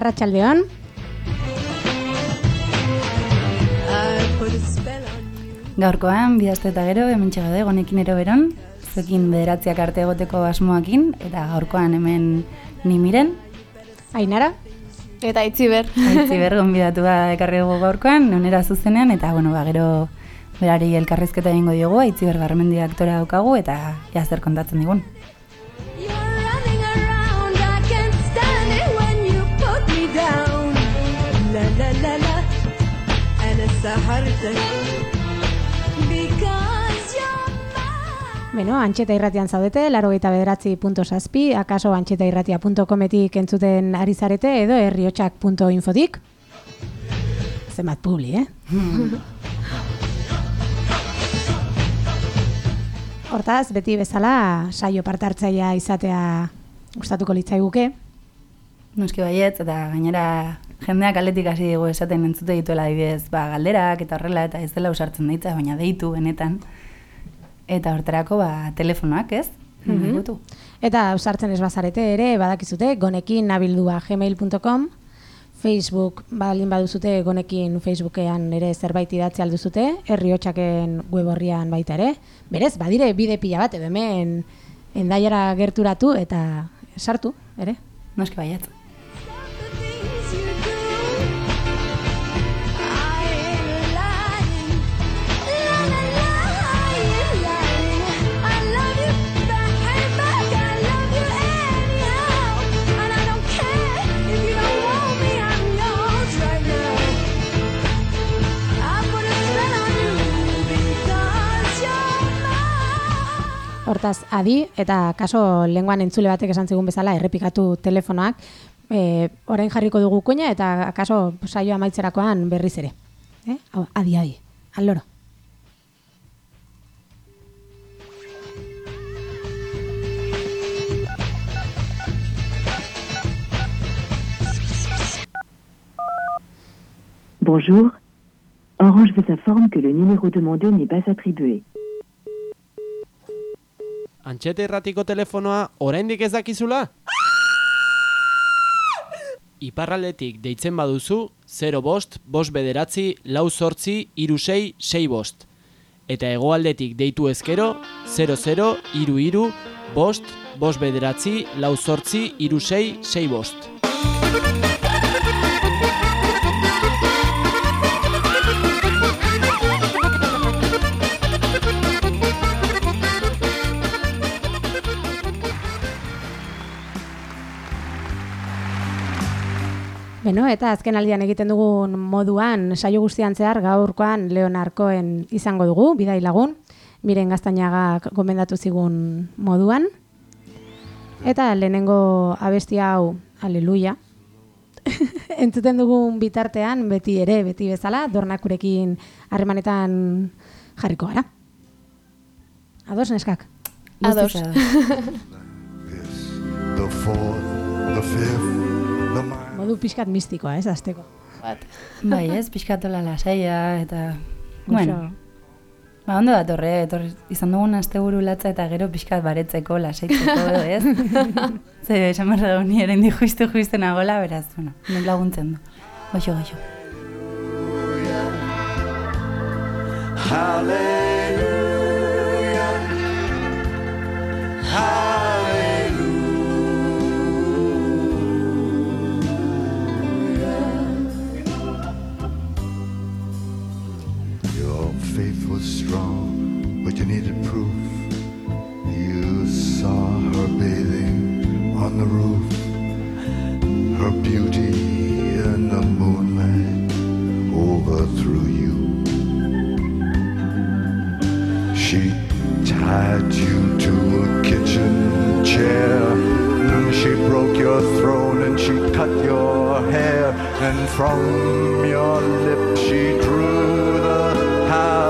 Arratxaldeon. Gaurkoan, bidazte eta gero, hemen txegade, gonekin ero beron, zekin bederatziak arte egoteko asmoakin, eta gaurkoan hemen ni miren. Ainara? Eta itziber. Itziber, gonbidatu da ekarri dugu gaurkoan, nonera zuzenean, eta bueno, ba, gero berari elkarrizketa egingo diogu, itziber garmendi aktorea daukagu, eta jazer kontatzen digun. Beno, antxeta irratian zaudete, laro eta bederatzi punto saspi, akaso antxeta irratia punto kometik entzuten ari zarete, edo herriotxak punto infotik. Zemat publi, eh? Hortaz, beti bezala, saio partartzaia izatea gustatuko litzaiguke. Noski baiet, eta gainera jendeak aletik hasi dugu esaten entzute dituela adibidez, ba, galderak eta horrela eta ez dela usartzen daitza, baina deitu benetan. Eta horterako ba, telefonoak, ez? Mm Eta usartzen ez bazarete ere, badakizute, gonekin nabildua gmail.com, Facebook, balin baduzute, gonekin Facebookean ere zerbait idatzi alduzute, herriotxaken web horrian baita ere. Berez, badire bide pila bat, edo hemen endaiara gerturatu eta sartu, ere? Noski baiet. Hortaz, adi, eta kaso lenguan entzule batek esan zigun bezala, errepikatu telefonoak, e, orain jarriko dugu kuina, eta kaso saioa maitzerakoan berriz ere. Eh? adi, adi, aloro. Bonjour. Orange vous informe que le numéro demandé n'est pas attribué. Antxete erratiko telefonoa oraindik ez dakizula? Iparraldetik deitzen baduzu 0 bost, bost bederatzi, lau sortzi, iru sei, bost. Eta hegoaldetik deitu ezkero 00, iru iru, bost, bost bederatzi, lau sortzi, iru sei, sei bost. Beno, eta azken aldian egiten dugun moduan, saio guztian zehar gaurkoan Leonarkoen izango dugu, bidai lagun, miren gaztainaga gomendatu zigun moduan. Eta lehenengo abestia hau, aleluia, entzuten dugun bitartean, beti ere, beti bezala, dornakurekin harremanetan jarriko gara. Ados, neskak? Ados. the fourth, the fifth, Modu pixkat mistikoa, ez, azteko. Bat. Bai, ez, pixkatola lasaia, eta... Bueno, ba, ondo da, torre, torre, izan dugun azte latza eta gero pixkat baretzeko, lasaitzeko, ez? Zer, esan barra dugu ni eren di juistu juistu nagola, beraz, bueno, nik laguntzen du. Goxo, goxo. Hallelujah. Hallelujah. On the roof, her beauty in the moonlight overthrew you. She tied you to a kitchen chair. She broke your throne and she cut your hair, and from your lips she drew the hallelujah.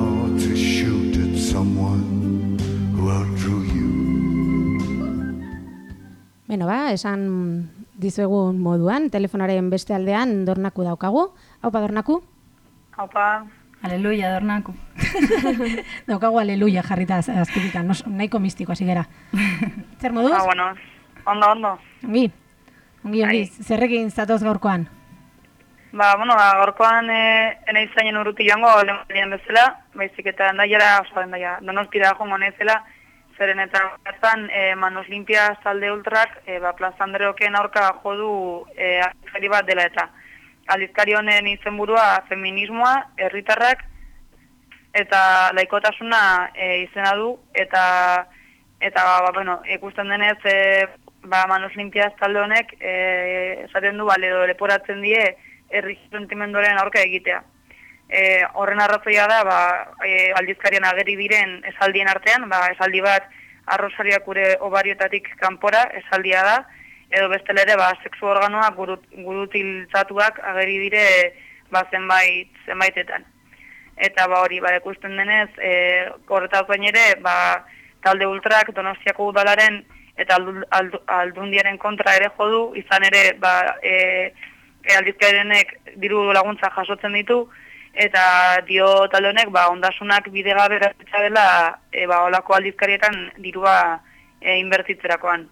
Beno ba, esan dizuegun moduan, telefonaren beste aldean dornaku daukagu. Haupa dornaku? Haupa, Aleluia, dornaku. Daukagu aleluia jarrita az- azpikikan, nos, nahiko mistiko hasi gera. Zer moduz? ah, bueno, ondo, ondo. Ongi, ongi, ongi, zerrekin zatoz gaurkoan? Ba, bueno, ba, gorkoan e, ene izainen urruti joango lehen bezala, baizik eta endaiara, oso endaia, donostira joango nezela, zeren eta bertan e, Manos Limpia talde ultrak, e, ba, Plaza Andreoken aurka jodu e, aldizkari bat dela eta. Aldizkari honen izenburua feminismoa, herritarrak eta laikotasuna e, izena du, eta eta ba, bueno, ikusten denez e, ba, Manos Limpias talde honek esaten du bale edo leporatzen die herri sentimenduaren aurka egitea. E, horren arrazoia da ba, e, aldizkarian ageri diren esaldien artean, ba, esaldi bat arrosariak gure obariotatik kanpora esaldia da, edo bestela ere ba, sexu organoak gurut, gurutiltzatuak ageri dire ba, zenbait, zenbaitetan. Eta ba hori ba ikusten denez eh horretaz gain ere ba talde ultrak Donostiako udalaren eta aldu- aldu- aldundiaren kontra ere jo du. Izan ere ba e, e aldizkarirenek diru laguntza jasotzen ditu eta dio talde honek ba ondasunak bidegabe erabiltza dela e, ba holako aldizkarietan dirua e, inbertitzerakoan.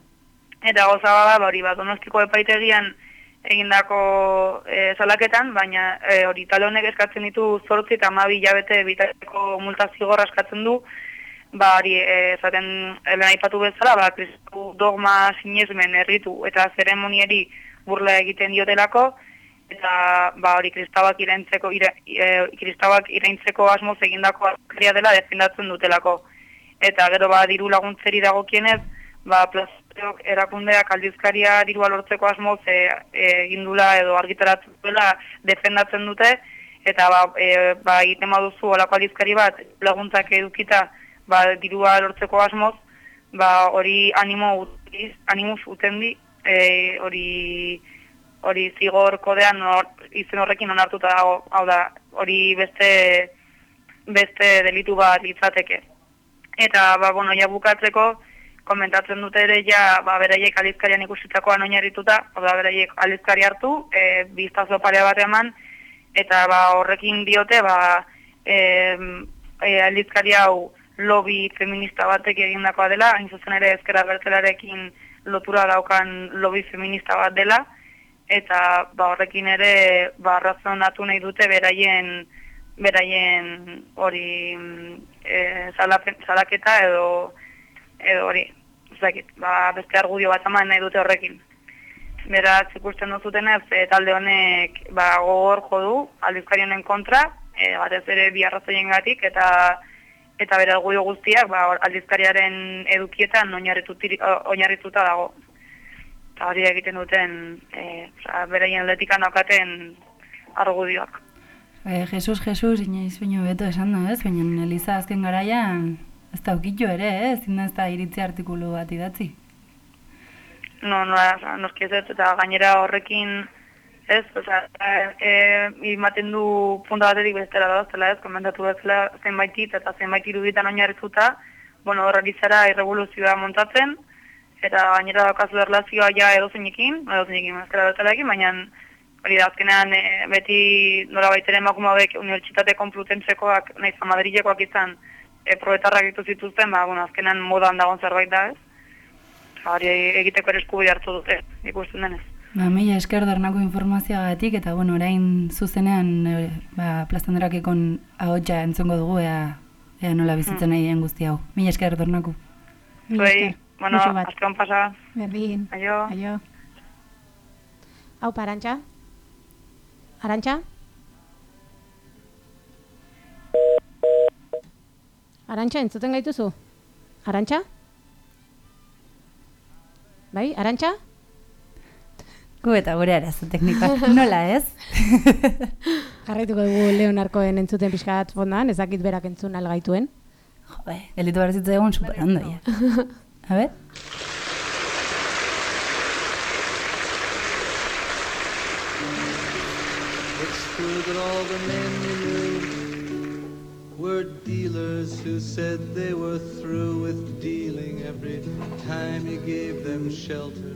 Eta goza bada ba hori ba Donostiko epaitegian egindako e, salaketan, baina e, hori talde honek eskatzen ditu 8 eta 12 hilabete bitarteko multa zigorra eskatzen du, ba hori e, esaten lehen aipatu bezala, ba kristu dogma sinesmen erritu eta zeremonieri burla egiten diotelako eta ba hori kristauak iraintzeko ira, e, kristauak iraintzeko asmoz egindako azkeria dela defendatzen dutelako. Eta gero ba diru laguntzeri dagokienez, ba plazteok erakundeak aldizkaria dirua lortzeko asmoz e, e, egindula edo argitaratzen duela defendatzen dute eta ba, e, ba egiten baduzu olako aldizkari bat laguntzak edukita ba, dirua lortzeko asmoz ba hori animo utiz, animus utendi e, hori hori zigor kodean hor, izen horrekin onartuta dago, hau da, hori beste beste delitu bat litzateke. Eta, ba, bueno, ja bukatzeko, komentatzen dute ere ja, ba, beraiek aldizkarian ikusitakoan oinarrituta, hau da, beraiek aldizkari hartu, e, biztazo pare bat eman, eta ba, horrekin diote, ba, e, e, aldizkari hau lobby feminista batek egindakoa dela, hain zuzen ere ezkera bertelarekin lotura daukan lobby feminista bat dela, eta ba, horrekin ere ba, razonatu nahi dute beraien beraien hori mm, e, salapen- edo edo hori, ez dakit, ba, beste argudio bat eman nahi dute horrekin. Beraz, ikusten duzutenez, e, talde honek ba, gogor jo du, aldizkari kontra, e, batez ere bi arrazoiengatik eta eta argudio guztiak ba, aldizkariaren edukietan oinarrituta dago. Eta hori egiten duten, e, oza, beraien letikan daukaten argudioak. E, Jesus, Jesus, inoiz baino beto esan da, ez? Baina Eliza azken garaian ez da ukitxo ere, ez? Ezin da ez da iritzi artikulu bat idatzi. No, no, noski ez eta gainera horrekin, ez, oza, e, imaten du punta batetik bestera da, zela ez, komentatu bezala zenbaitit eta zenbait iruditan oinarrituta, bueno, horrari zara irrevoluzioa montatzen, eta gainera daukazu erlazioa ja edozeinekin, edozeinekin, ezkera bezalakin, baina hori da, azkenean e, beti nola baiteren emakume hauek unibertsitate konplutentzekoak, nahiz Madrilekoak izan, e, proetarrak ditu zituzten, ba, bueno, azkenean modan dagoen zerbait da, ez? Eta Hori egiteko ere eskubide hartu dute, ikusten denez. Ba, mila esker dornako informazioagatik eta bueno, orain zuzenean e, ba, plastanderakekon ahotsa entzungo dugu ea, ea nola bizitzen nahi den guzti hau. Mila esker dornako. Mila Zuei, esker. Bueno, hon pasa, Berdin. aio. Aio. Hau, Arantxa? Arantxa? Arantxa, entzuten gaituzu? Arantxa? Bai, Arantxa? Gu eta gure arazo teknikoak, nola ez? Jarraituko dugu Leonarkoen entzuten pixka bat fondan, ez dakit berak entzun algaituen. Jo, be, delitu behar zitzen egun super ondo, ja. A ber? that all the men you knew were dealers who said they were through with dealing every time you gave them shelter.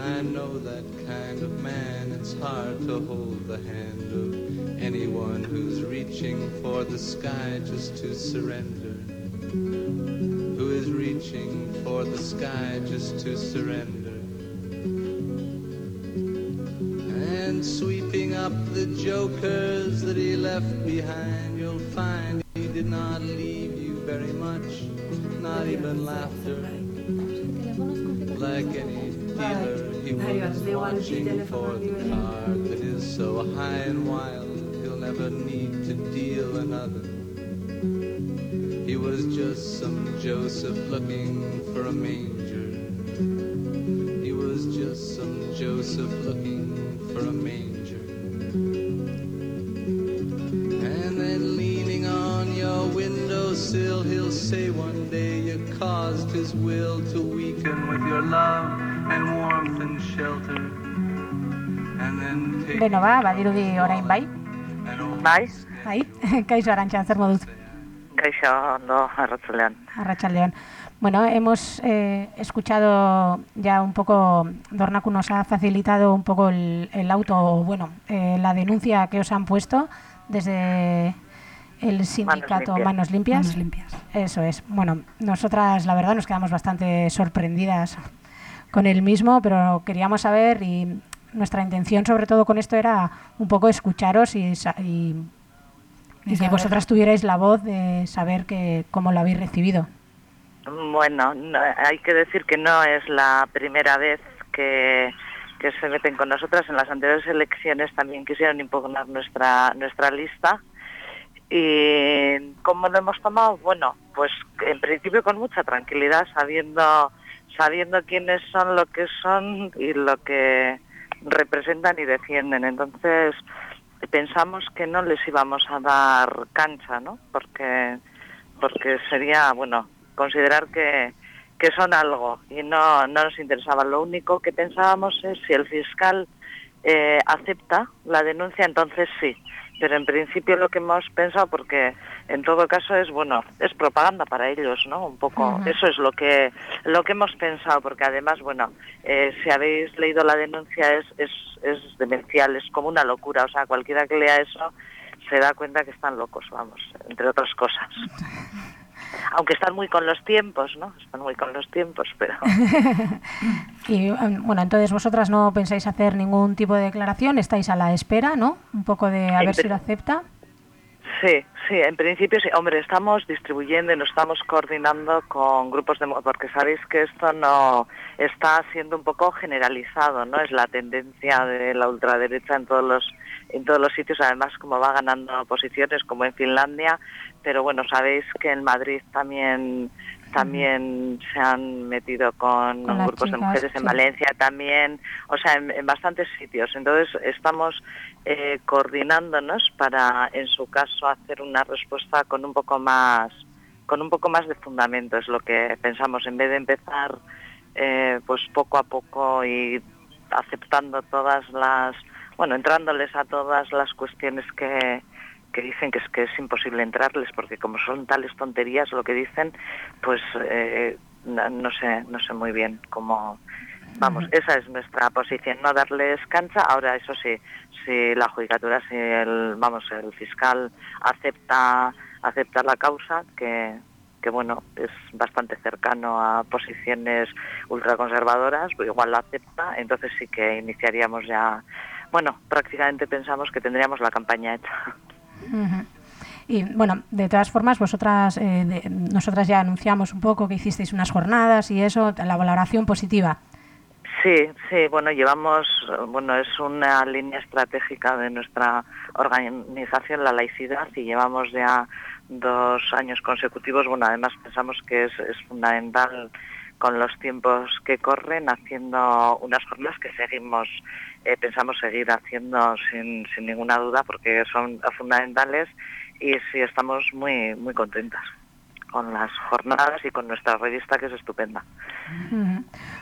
I know that kind of man, it's hard to hold the hand of anyone who's reaching for the sky just to surrender. Reaching for the sky just to surrender. And sweeping up the jokers that he left behind, you'll find he did not leave you very much, not even laughter. Like any dealer, he was watching for the card that is so high and wild, he'll never need to deal another. He was just some Joseph looking for a manger. He was just some Joseph looking for a manger. And then leaning on your windowsill, he'll say one day you caused his will to weaken with your love and warmth and shelter. And then take Beno ba, badirudi orain bai. an old Bai, Bai, kaixo arantxa, zer moduz? Kaixo, ondo, arratzulean. Arratsaldeon. Bueno, hemos eh, escuchado ya un poco, Dornacu nos ha facilitado un poco el, el auto, o bueno, eh, la denuncia que os han puesto desde el sindicato Limpias. Manos Limpias. Manos limpias. Eso es. Bueno, nosotras la verdad nos quedamos bastante sorprendidas con el mismo, pero queríamos saber y nuestra intención sobre todo con esto era un poco escucharos y, sa- y, y que vosotras tuvierais la voz de saber que cómo lo habéis recibido. Bueno, no- hay que decir que no es la primera vez que, que se meten con nosotras. En las anteriores elecciones también quisieron impugnar nuestra, nuestra lista. ¿Y cómo lo hemos tomado? Bueno, pues en principio con mucha tranquilidad, sabiendo, sabiendo quiénes son lo que son y lo que representan y defienden. Entonces pensamos que no les íbamos a dar cancha, ¿no? Porque, porque sería, bueno, considerar que, que son algo y no, no nos interesaba. Lo único que pensábamos es si el fiscal eh, acepta la denuncia, entonces sí. Pero en principio lo que hemos pensado, porque en todo caso es bueno, es propaganda para ellos, ¿no? Un poco, eso es lo que lo que hemos pensado, porque además, bueno, eh, si habéis leído la denuncia es, es es demencial, es como una locura, o sea, cualquiera que lea eso se da cuenta que están locos, vamos, entre otras cosas. Aunque están muy con los tiempos, ¿no? Están muy con los tiempos, pero Y em, bueno, entonces vosotras no pensáis hacer ningún tipo de declaración, estáis a la espera, ¿no? Un poco de a En ver si lo acepta. Sí, sí, en principio sí. Hombre, estamos distribuyendo y nos estamos coordinando con grupos de... Porque sabéis que esto no está siendo un poco generalizado, ¿no? Es la tendencia de la ultraderecha en todos los en todos los sitios, además como va ganando posiciones, como en Finlandia, pero bueno, sabéis que en Madrid también también se han metido con, grupos de mujeres, en. Valencia también, o sea, en, en bastantes sitios. Entonces estamos eh, coordinándonos para, en su caso, hacer una respuesta con un poco más, con un poco más de fundamento. Es lo que pensamos. En vez de empezar, eh, pues poco a poco y aceptando todas las, bueno, entrándoles a todas las cuestiones que que dicen que es que es imposible entrarles porque como son tales tonterías lo que dicen pues eh, no, no sé no sé muy bien cómo vamos esa es nuestra posición no darles cancha. Ahora eso sí si la judicatura si el vamos el fiscal acepta acepta la causa que que bueno es bastante cercano a posiciones ultraconservadoras pues igual la acepta entonces sí que iniciaríamos ya bueno prácticamente pensamos que tendríamos la campaña hecha Ujú. Y bueno, de todas formas, vosotras, eh, de- nosotras ya anunciamos un poco que hicisteis unas jornadas y eso, la valoración positiva. Sí, sí, bueno, llevamos, bueno, es una línea estratégica de nuestra organización, la laicidad, y llevamos ya dos años consecutivos. Bueno, además pensamos que es, es fundamental con los tiempos que corren, haciendo unas jornadas que seguimos, eh, pensamos seguir haciendo sin, sin ninguna duda, porque son fundamentales y sí estamos muy, muy contentas con las jornadas y con nuestra revista que es estupenda.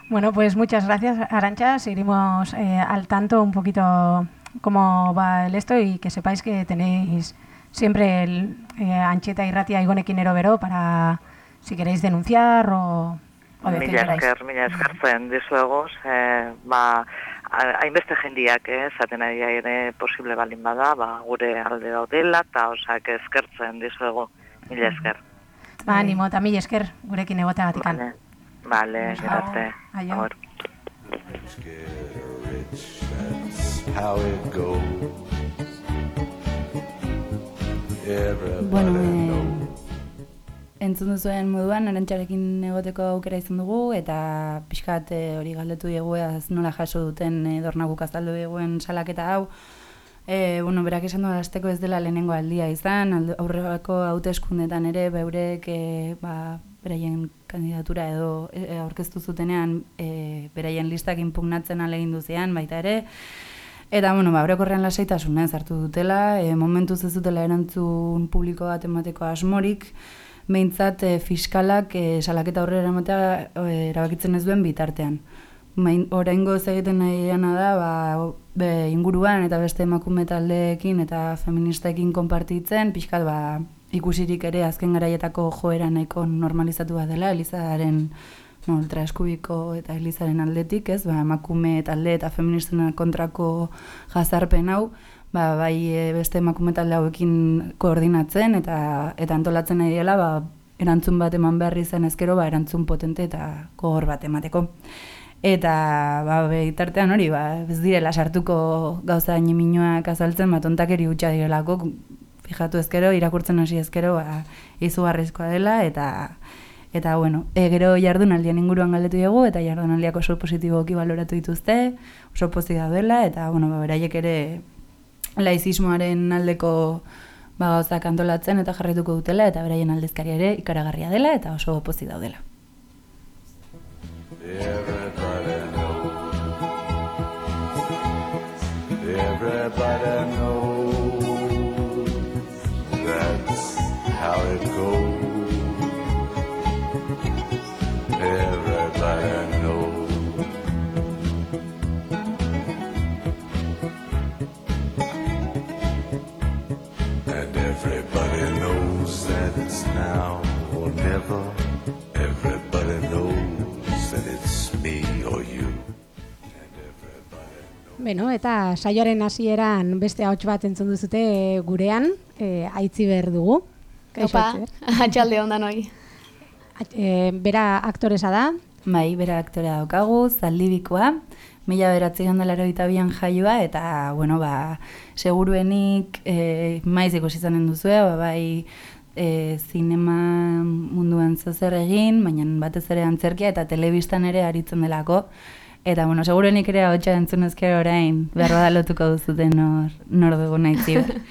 Bueno, pues muchas gracias, Arancha. Seguiremos eh, al tanto un poquito como va el esto y que sepáis que tenéis siempre el eh, Ancheta y Ratia y Gonequinero Vero para si queréis denunciar o, Mila esker, mila eskertzen dizuegu, ze, ba, ha- hainbeste jendiak, eh, zaten ari ere posible balin bada, ba, gure alde daudela, eta osak eskertzen dizuegu, mila esker. Ba, animo, eta mila esker gurekin egoteagatikan. Vale, vale, gero arte. Aio. Bueno, eh, entzun duzuen moduan, arantxarekin egoteko aukera izan dugu, eta pixkat eh, hori galdetu diegu ez nola jaso duten e, dornaguk azaldu diguen salaketa hau. E, bueno, berak esan du azteko ez dela lehenengo aldia izan, aurreko hauteskundetan ere beurek e, ba, beraien kandidatura edo aurkeztu zutenean e, beraien listak inpugnatzen alegin duzean baita ere, Eta, bueno, ba, orokorrean lasaitasuna ez hartu dutela, e, momentuz ez dutela erantzun publiko bat emateko asmorik, behintzat e, fiskalak e, salaketa aurrera ematea e, erabakitzen ez duen bitartean. Main, oraingo ez egiten nahi da, ba, be, inguruan eta beste emakume taldeekin eta feministeekin konpartitzen, pixkat ba, ikusirik ere azken garaietako joera nahiko normalizatu bat dela, Elizaren no, ultraeskubiko eta Elizaren aldetik, ez, ba, emakume talde eta feministen kontrako jazarpen hau, ba, bai e, beste emakume talde hauekin koordinatzen eta eta antolatzen nahi dela, ba, erantzun bat eman behar izan ezkero, ba, erantzun potente eta gogor bat emateko. Eta ba, bitartean hori, ba, ez direla sartuko gauza minimoak azaltzen, ba, tontakeri hutsa direlako, fijatu ezkero, irakurtzen hasi ezkero, ba, izugarrizkoa dela, eta Eta, bueno, e, gero jardunaldian inguruan galdetu dugu, eta jardunaldiak oso positiboki baloratu dituzte, oso pozik daudela, eta, bueno, ba, beraiek ere laizismoaren aldeko ba, gauzak antolatzen eta jarrituko dutela, eta beraien aldezkaria ere ikaragarria dela, eta oso pozik daudela. Everybody knows. That's how it goes. Everybody or never. Everybody knows that it's me or you. Beno, eta saioaren hasieran beste ahots bat entzun duzute gurean, e, aitzi behar dugu. Kaixo, Opa, atxalde ondan hoi. E, bera aktoresa da, Bai, bera aktorea daukagu, zaldibikoa, mila beratzi gandalaro bian jaioa, eta, bueno, ba, seguruenik e, maiz ikusi izanen duzue, ba, bai, e, zinema munduan zozer egin, baina batez ere antzerkia eta telebistan ere aritzen delako. Eta, bueno, seguruenik ere hau entzun ezkero orain, behar bada lotuko duzuten nor, nor dugu nahi ziber.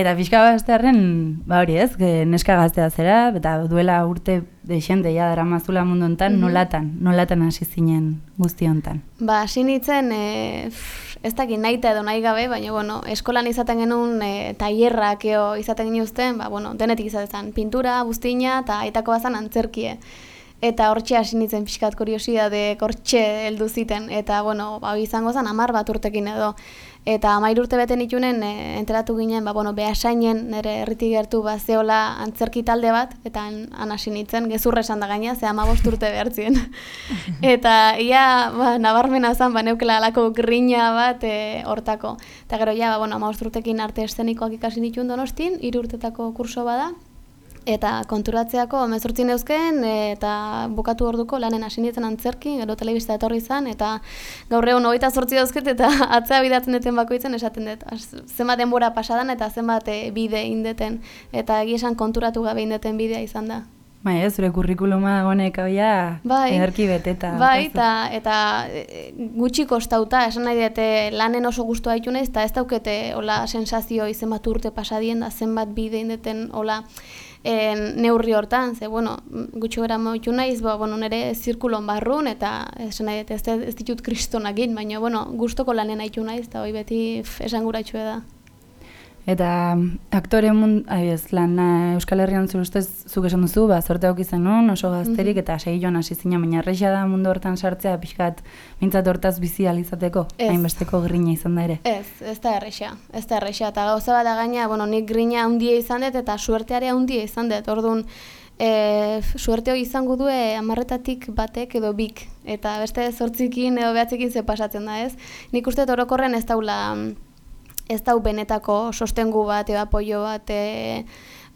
Eta pixka baztearen, ba hori ez, neska gaztea zera, eta duela urte deixente ja dara mazula mundu hontan, Mhm. nolatan, nolatan hasi zinen guzti hontan. Ba, hasi nintzen, e, ez dakit nahi edo nahi gabe, baina, bueno, eskolan izaten genuen e, tailerrak eo izaten ginuzten, ba, bueno, denetik izaten pintura, buztina, eta aitako bazan antzerkie. Eta hortxe hasi nintzen pixkat kuriosidade, hortxe heldu ziten, eta, bueno, ba, izango zen amar bat urtekin edo. Eta amair urte bete nitunen, e, enteratu ginen, ba, bueno, behasainen nire erritik gertu ba, zeola antzerki talde bat, eta han hasi nintzen, gezurra esan da gaina, ze amabost urte behartzien. eta ia, ba, nabarmena zen, ba, neukela alako grina bat e, hortako. Eta gero, ja, ba, bueno, amabost urtekin arte eszenikoak ikasi nituen donostin, hiru urtetako kurso bada, Eta konturatzeako mezurtzin eusken eta bukatu orduko lanen hasi nintzen antzerki, gero telebista etorri izan, eta gaur egun hogeita zortzi dauzket eta atzea bidatzen duten bakoitzen esaten dut. Zenbat denbora pasadan eta zenbat eh, bide indeten, eta egia esan konturatu gabe indeten bidea izan da. Bai, ez, zure kurrikuluma hau ja, Bai. ederki beteta. Bai, eta, eta e, gutxi kostauta, esan nahi dute lanen oso gustua ditu naiz, eta ez daukete hola sensazio zenbat urte pasadien da zenbat bide indeten hola en, neurri hortan, ze, bueno, gutxi gara moitu naiz, ba, bueno, nire zirkulon barrun, eta esan nahi ez, ez ditut kristonak egin, baina, bueno, gustoko lanen haitu naiz, eta hoi beti f, esan da. Eta mm, aktore mund, ez, lan eh, Euskal Herrian zure ustez zuk esan duzu, ba, zorte hau izan nun, oso gazterik, eta sei joan hasi zina, baina errexia da mundu hortan sartzea, pixkat, mintzat hortaz bizi alizateko, hainbesteko grina izan da ere. Ez, ez da erresa, ez da erresa. Eta gauza bat gaina, bueno, nik grina handia izan dut eta suerteare handia izan dut. Orduan, e, suerte hori izango du amarretatik batek edo bik. Eta beste zortzikin edo behatzikin ze pasatzen da, ez? Nik uste orokorren ez daula, ez dau benetako sostengu bat edo apoio bat, e,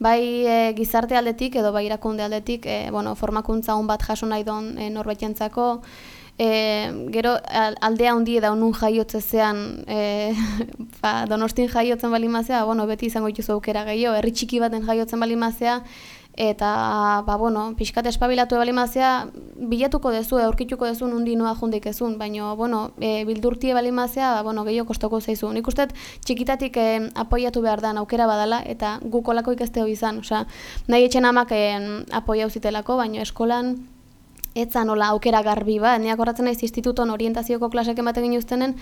bai e, gizarte aldetik edo bai irakunde aldetik, e, bueno, formakuntza hon bat jaso nahi don e, norbaitentzako, E, gero al- aldea hundi da nun jaiotze zean e, ba, donostin jaiotzen balimazea, bueno, beti izango dituzu aukera gehiago, herri txiki baten jaiotzen balimazea, eta, ba, bueno, pixkat espabilatu balimazea, bilatuko dezu, aurkituko dezu nundi noa jundik ezun, baina, bueno, e, bildurtie balimazea, ba, bueno, gehiago kostoko zaizu. Nik uste txikitatik e, apoiatu behar da aukera badala, eta gukolako ikasteo izan, osea, nahi etxen amak e, apoiau zitelako, baina eskolan, etzan nola aukera garbi bat, niak horratzen naiz instituton orientazioko klasek ematen ginuztenen,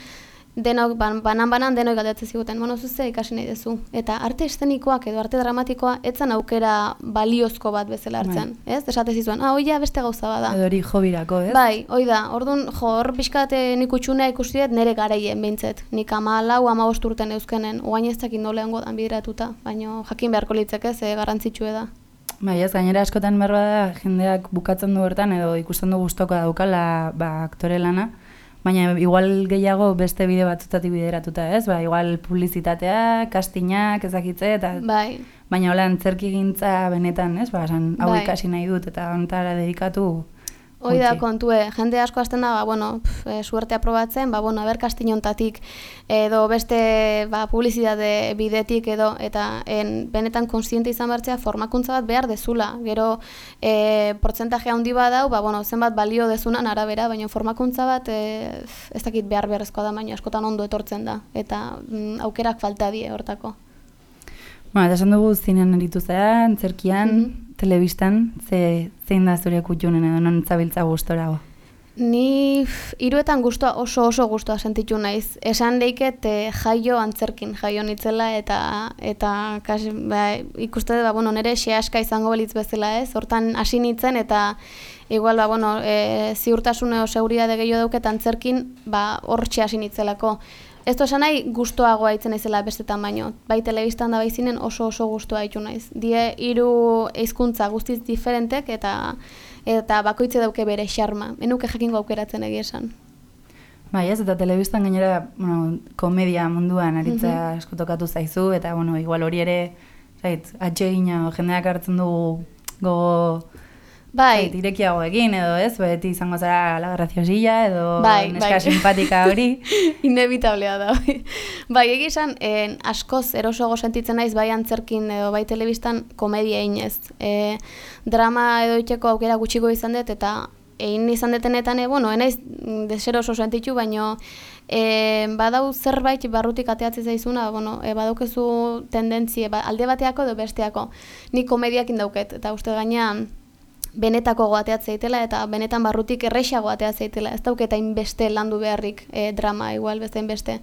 denok, ban, banan-banan denok galdetzen ziguten, bueno, zuze ikasi nahi duzu. Eta arte eszenikoak edo arte dramatikoa etzan aukera baliozko bat bezala hartzen, ez? Esate zizuen, ah, oia beste gauza bada. Edo hori hobirako, ez? Bai, hoi da, orduan, jo, hor pixkat eh, nik utxunea ikusi dut nire garaien behintzet. Nik ama lau, ama urten euskenen, oain ez dakit nola dan bideratuta, baina jakin beharko litzeke, ze garrantzitsue da. Bai, ez, gainera askotan behar da jendeak bukatzen du hortan edo ikusten du gustoko daukala ba, aktore lana, baina igual gehiago beste bide batzutatik bideratuta, ez? Ba, igual publizitatea, kastinak, ezakitze, eta Bai, baina hola antzerki gintza benetan, ez? Ba, esan, hau Bai. ikasi nahi dut eta honetara dedikatu Hoi da kontue, jende asko hasten da, ba, bueno, pf, e, suerte aprobatzen, ba, bueno, aber kastinontatik, edo beste ba, publizitate bidetik edo, eta en, benetan konstiente izan bertzea formakuntza bat behar dezula. Gero, e, portzentaje handi badau, ba, bueno, zenbat balio dezunan arabera, baina formakuntza bat e, ez dakit behar beharrezkoa da, baina askotan ondo etortzen da, eta mm, aukerak falta die hortako. Ba, eta esan dugu zinean eritu zera, antzerkian, Mhm. Telebistan, ze, zein da zure kutxunen edo non zabiltza gustorago. Ni hiruetan gustoa oso oso gustoa sentitu naiz. Esan deiket eh, jaio antzerkin jaio nitzela eta eta kas, ba, ikuste dut, ba, bueno, nire xeaska izango belitz bezala ez. Hortan hasi nitzen eta igual ba, bueno, e, ziurtasune o seguridade gehiago dauket antzerkin ba, hortxe hasi nitzelako. Ez du esan nahi gustoagoa itzen naizela bestetan baino. Bai telebistan da bai zinen oso oso gustoa ditu naiz. Die hiru hizkuntza guztiz diferentek eta eta bakoitze dauke bere xarma. Enuke jakingo aukeratzen egia esan. Bai, ez, eta telebistan gainera, bueno, komedia munduan aritza Mhm. asko tokatu zaizu, eta, bueno, igual hori ere, zait, atsegina, jendeak hartzen du gogo, Bai, zait, irekiago egin, edo ez, beti izango zara la graciosilla, edo Bai, neska bai. simpatika hori. inevitablea da. Bai, bai egia esan, en, askoz erosoago sentitzen naiz bai antzerkin edo bai telebistan komedia inez. E, drama edo itxeko aukera gutxiko izan dut eta egin izan detenetan, e, bueno, enaiz deseroso sentitu, baino e, badau zerbait barrutik ateatzen zaizuna, bueno, e, badaukezu tendentzie, ba, alde bateako edo besteako. Ni komediakin dauket, eta uste gaina benetako goateatzea itela eta benetan barrutik errexago ateatzea itela. Ez dauketa inbeste landu beharrik e, drama igual beste beste.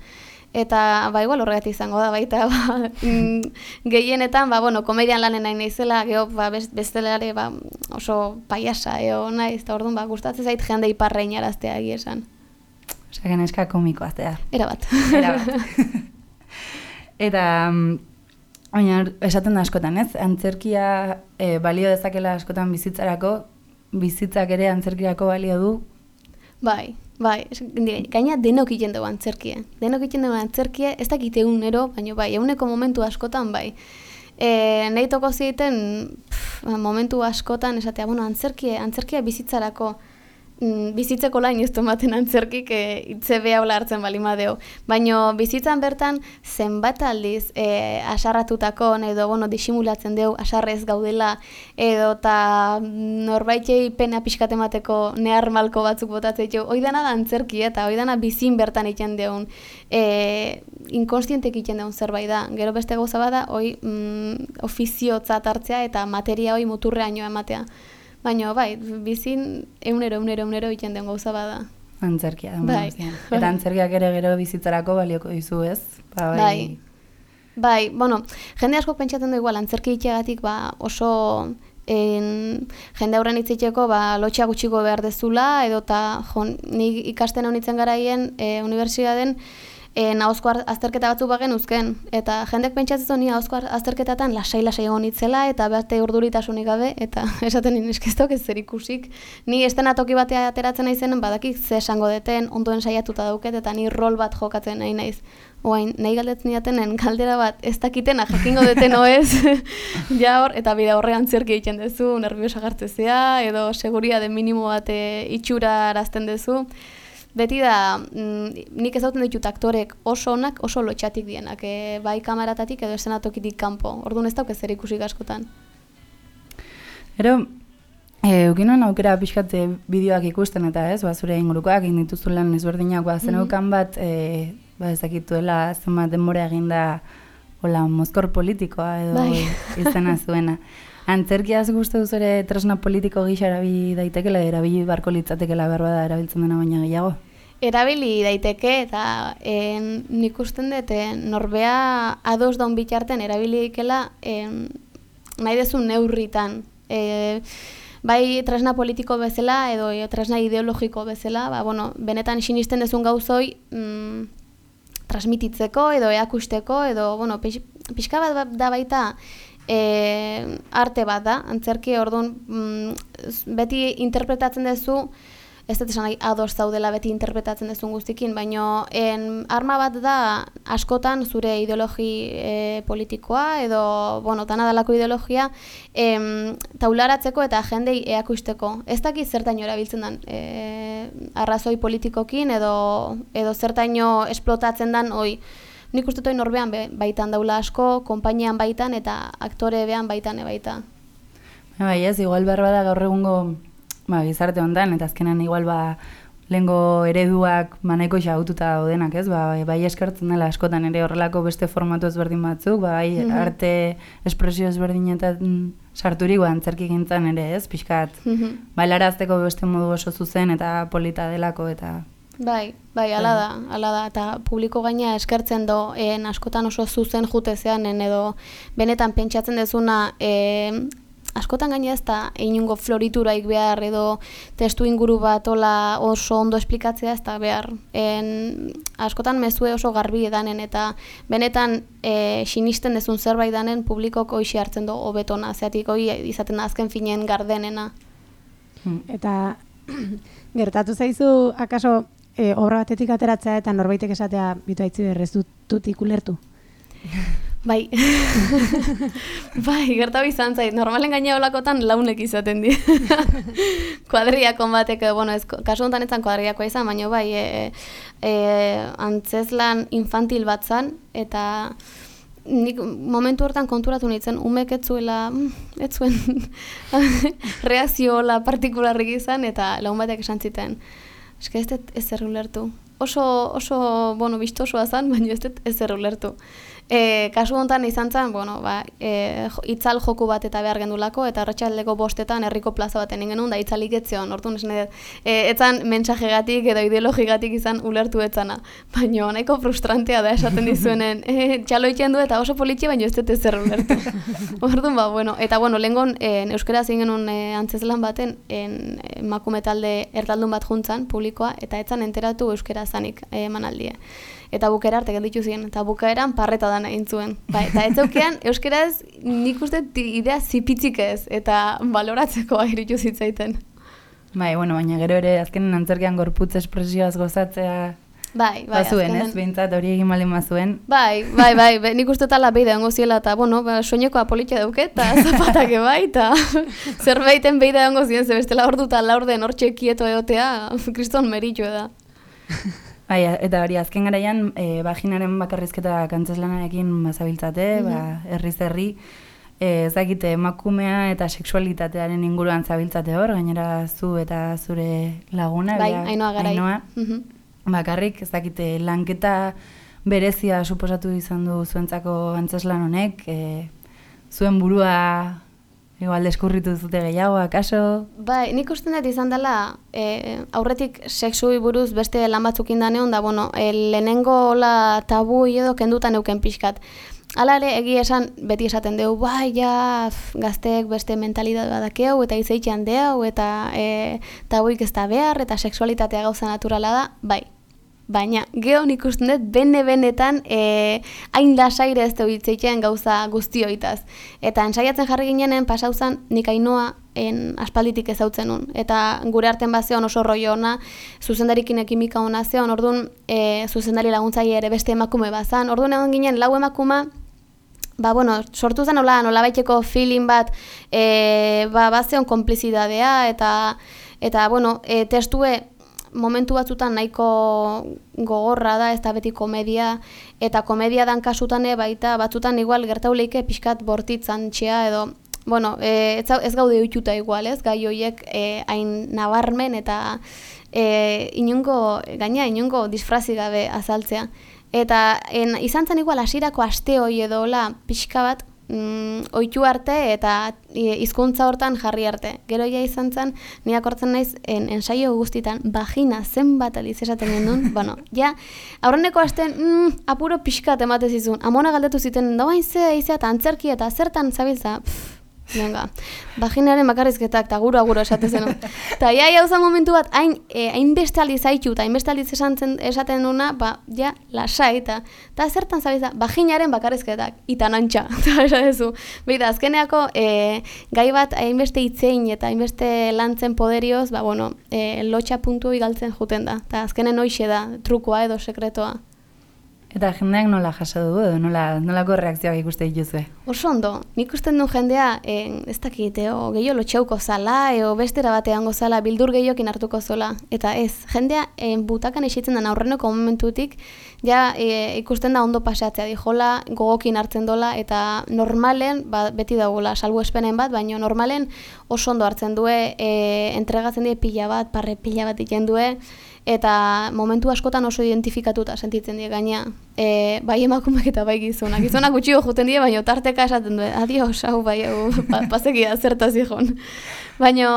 Eta ba igual horregatik izango da baita ba, mm, gehienetan ba bueno, komedian lanen nahi naizela, gero ba best, bestelare ba oso paiasa eo naiz eta orduan ba gustatzen zait jende iparrein araztea esan. Osea, neska komikoa, zera. Era bat. Era bat. Eta, mm, baina esaten da askotan, ez? Antzerkia e, balio dezakela askotan bizitzarako, bizitzak ere antzerkirako balio du. Bai, bai, gaina denok egiten dugu antzerkie. Denok egiten dugu antzerkie, ez dakit egunero, baina bai, eguneko momentu askotan bai. E, nahi toko zieten pff, momentu askotan esatea, bueno, antzerkie, antzerkia bizitzarako, mm, bizitzeko lain ez du ematen antzerkik e, itze behaula hartzen bali madeo. Baina bizitzan bertan zenbat aldiz e, asarratutako edo bueno, disimulatzen deu asarrez gaudela edo eta norbaitei pena pixkat emateko nehar malko batzuk botatzen ditu. Hoi dana da antzerki eta hoi dana bizin bertan egiten deun. E, inkonstientek egiten deun zerbait da. Gero beste gauza bada, hoi mm, ofiziotzat hartzea eta materia hoi muturreaino ematea. Baina bai, bizin eunero, eunero, eunero egiten den gauza bada. Antzerkia, da, Bai, bai. Eta antzerkiak ere gero bizitzarako balioko dizu, ez? Ba, Bai. Bai, bueno, jende asko pentsatzen du igual, antzerki itxegatik ba, oso en, jende aurren itzitzeko ba, lotxa gutxiko behar dezula, edo eta jo, nik ikasten honitzen garaien e, unibertsitaten e, nahozko ar- azterketa batzuk bagen uzken. Eta jendek pentsatzen ni ar- azterketatan lasai-lasai egon nitzela, eta bate urduritasunik gabe, eta esaten nien eskiztok ez zer ikusik. Ni estena toki batea ateratzen naizen, badakik ze esango deten, ondoen saiatuta dauket, eta ni rol bat jokatzen nahi naiz. Oain, nahi galdetzen diatenen galdera bat ez dakitena jakingo deten ez, ja hor, eta bide horrean zerki egiten duzu, nerviosa gartzezea, edo seguria de minimo bat e, itxura arazten duzu. Beti da, mm, nik ezauten ditut aktorek oso onak, oso lotxatik dienak, e, bai kameratatik edo esenatokitik kanpo. Orduan ez dauk ez zer ikusi askotan. Gero, e, ukinon aukera pixkat eh, bideoak ikusten eta ez, ba, zure ingurukoak egin dituzu lan ezberdinak, ba, zeneukan bat, e, ba, ez dakituela zenbat denbora eginda hola, mozkor politikoa edo Bai. izena zuena. Antzerkiaz guztu zure tresna politiko gisa erabili daitekela, erabili barko litzatekela behar bada erabiltzen dena baina gehiago? Erabili daiteke eta en, nik usten dut norbea ados daun bitarten erabili daikela en, nahi dezun neurritan. E, bai tresna politiko bezala edo e, tresna ideologiko bezala, ba, bueno, benetan sinisten dezun gauzoi mm, transmititzeko edo eakusteko edo bueno, pix, pixka bat ba- da baita e, arte bat da, antzerki orduan mm, beti interpretatzen duzu ez dut esan ados zaudela beti interpretatzen duzun guztikin, baino en, arma bat da askotan zure ideologi e, politikoa edo, bueno, dana dalako ideologia em, taularatzeko eta jendei eakusteko. Ez dakit zertaino erabiltzen den e, arrazoi politikokin edo, edo zertaino esplotatzen den hoi. Nik uste norbean be, baitan daula asko, konpainian baitan eta aktore bean baitan e baita. Bai, ez, igual behar bada gaur egungo ba, gizarte hontan, eta azkenan igual ba, lehengo ereduak manaiko xagututa daudenak, ez? Ba, bai eskertzen dela askotan ere horrelako beste formatu ezberdin batzuk, ba, bai Mhm. arte espresio ezberdinetan sarturik ba, antzerki gintzan ere, ez? Pixkat, Mhm. bailarazteko beste modu oso zuzen eta polita delako eta Bai, bai, ala da, ala da, eta publiko gaina eskertzen do, en askotan oso zuzen jutezean, en edo benetan pentsatzen dezuna, e, askotan gaina ez da inungo florituraik behar edo testu inguru bat ola oso ondo esplikatzea ez da behar. En, askotan mezue oso garbi edanen eta benetan e, sinisten dezun zerbait danen publikok hoxe hartzen do hobetona, zeatik hoi izaten da azken finen gardenena. Eta gertatu zaizu, akaso, e, obra batetik ateratzea eta norbaitek esatea bitu aitzi berrez dut, dut ikulertu. Bai, bai, gerta izan zait, normalen gaina olakotan launek izaten di. kuadriakon batek, edo, bueno, ez, kasu honetan etzan kuadriakoa izan, baina bai, e, e, antzeslan infantil bat zan, eta nik momentu hortan konturatu nintzen, umek ez zuela, mm, ez zuen reakzioa partikularrik izan, eta lagun batek esan ziten, eske ez dut ezer ulertu. Oso, oso, bueno, bistosoa zan, baina ez dut ezer ulertu. E, kasu honetan izan zen, bueno, ba, e, itzal joku bat eta behar gendulako, eta arratsaldeko bostetan herriko plaza baten genuen, da itzalik etzion, orduan esan edo, e, etzan mensajegatik edo ideologigatik izan ulertu etzana. Baina nahiko frustrantea da esaten dizuenen, e, txalo itxen du eta oso politxe, baina ez dut ezer ulertu. orduan, ba, bueno, eta bueno, lehengon e, euskera zein genuen e, antzeslan baten, en, emakume talde erdaldun bat juntzan, publikoa, eta etzan enteratu euskera zanik e, emanaldia eta bukera arte gelditu ziren, eta bukaeran parreta da egin zuen. Ba, eta ez zeukean, euskeraz nik uste idea zipitzik ez, eta baloratzeko airitu zitzaiten. bai, bueno, baina gero ere azkenen antzerkian gorputz espresioaz gozatzea Bai, bai, bazuen, ez? azkenen- Behintzat hori egin bali mazuen. Bai, bai, bai, be, nik uste tala beida ongo ziela, eta, bueno, ba, soinekoa politia dauke, eta zapatake bai, eta zerbaiten beida ongo ziren, ze bestela ordu eta laurden hortxe kieto egotea, kriston meritxo da. Bai, eta hori azken garaian e, vaginaren bakarrizketa kantzeslanarekin bazabiltzate, ba, herriz herri, e, ez dakite emakumea eta sexualitatearen inguruan zabiltzate hor, gainera zu eta zure laguna. Bai, bera, Ainhoa Garai. Ainhoa. Mhm. bakarrik, ez dakite lanketa berezia suposatu izan du zuentzako antzeslan honek, e, zuen burua igual deskurritu zute gehiago, akaso? Bai, nik usten dut izan dela, e, aurretik sexui buruz beste lan batzukin daneon, da, bueno, e, lehenengo la tabu edo kendutan euken pixkat. Hala ere, egia esan, beti esaten dugu, bai, ja, gazteek beste mentalidade badakeu, eta izeitxean deu, eta e, tabuik ez da behar, eta sexualitatea gauza naturala da, bai. Baina, geho nik usten dut, bene-benetan, e, hain lasaire ez dugu itzeitxean gauza guztioitaz. Eta ensaiatzen jarri ginenen, pasauzan, nik ainoa en aspalditik ezautzen nun. Eta gure artean bat oso rollo ona, zuzendarikin ekimika ona zeon, orduan e, zuzendari laguntzaile ere beste emakume bazan. Orduan egon ginen lau emakuma, ba, bueno, sortu zen nola, nola baiteko feeling bat, e, ba, bat zeon eta, eta bueno, e, testue momentu batzutan nahiko gogorra da, ez da beti komedia, eta komedia dan kasutan baita, batzutan igual gertau leike pixkat bortitzan txea edo, bueno, e, ez, ez gaude oituta igual, ez, gai horiek e, nabarmen eta e, inungo, gaina inungo disfrazi gabe azaltzea. Eta en, izan zen igual hasierako aste hoi edo hola pixka bat, mm, oitu arte eta e, hizkuntza hortan jarri arte. Gero ja izan zen, ni akortzen naiz en, ensaio guztitan vagina zenbat aliz esaten genuen, bueno, ja, aurreneko astean mm, apuro pixkat emate zizun, amona galdetu ziten, doain ze, izea, eta antzerki eta zertan zabiltza, pff, Venga, vaginaren bakarrizketak eta guro aguro esate zen. Eta ja, ja momentu bat, hain, e, hain beste aldiz haitu eta hain beste aldiz esaten, esaten duna, ba, ja, lasai, eta eta zertan zabiza, vaginaren bakarrizketak, eta nantxa, eta esatezu. Beida, azkeneako, e, gai bat hainbeste itzein eta hainbeste lantzen poderioz, ba, bueno, e, lotxa puntu igaltzen juten da. Eta azkenen hoixe da, trukoa edo sekretoa. Eta jendeak nola jaso du, edo nola, nolako reakzioak ikuste dituzue? Oso ondo, nik usten du jendea, en, ez dakit, eo, gehiago lotxauko zala, eo bestera batean gozala, bildur gehiokin hartuko zola. Eta ez, jendea en, butakan esitzen den aurreneko momentutik, ja e, ikusten da ondo paseatzea dijola, gogokin hartzen dola, eta normalen, ba, beti dagoela, salbu espenen bat, baina normalen oso ondo hartzen due, e, entregatzen die pila bat, parre pila bat iken due, eta momentu askotan oso identifikatuta sentitzen die gaina. E, bai emakumeak eta bai gizonak. Gizonak gutxio juten die, baina tarteka esaten du, adios, hau bai, hau, pa, pasekia zertaz ikon. Baina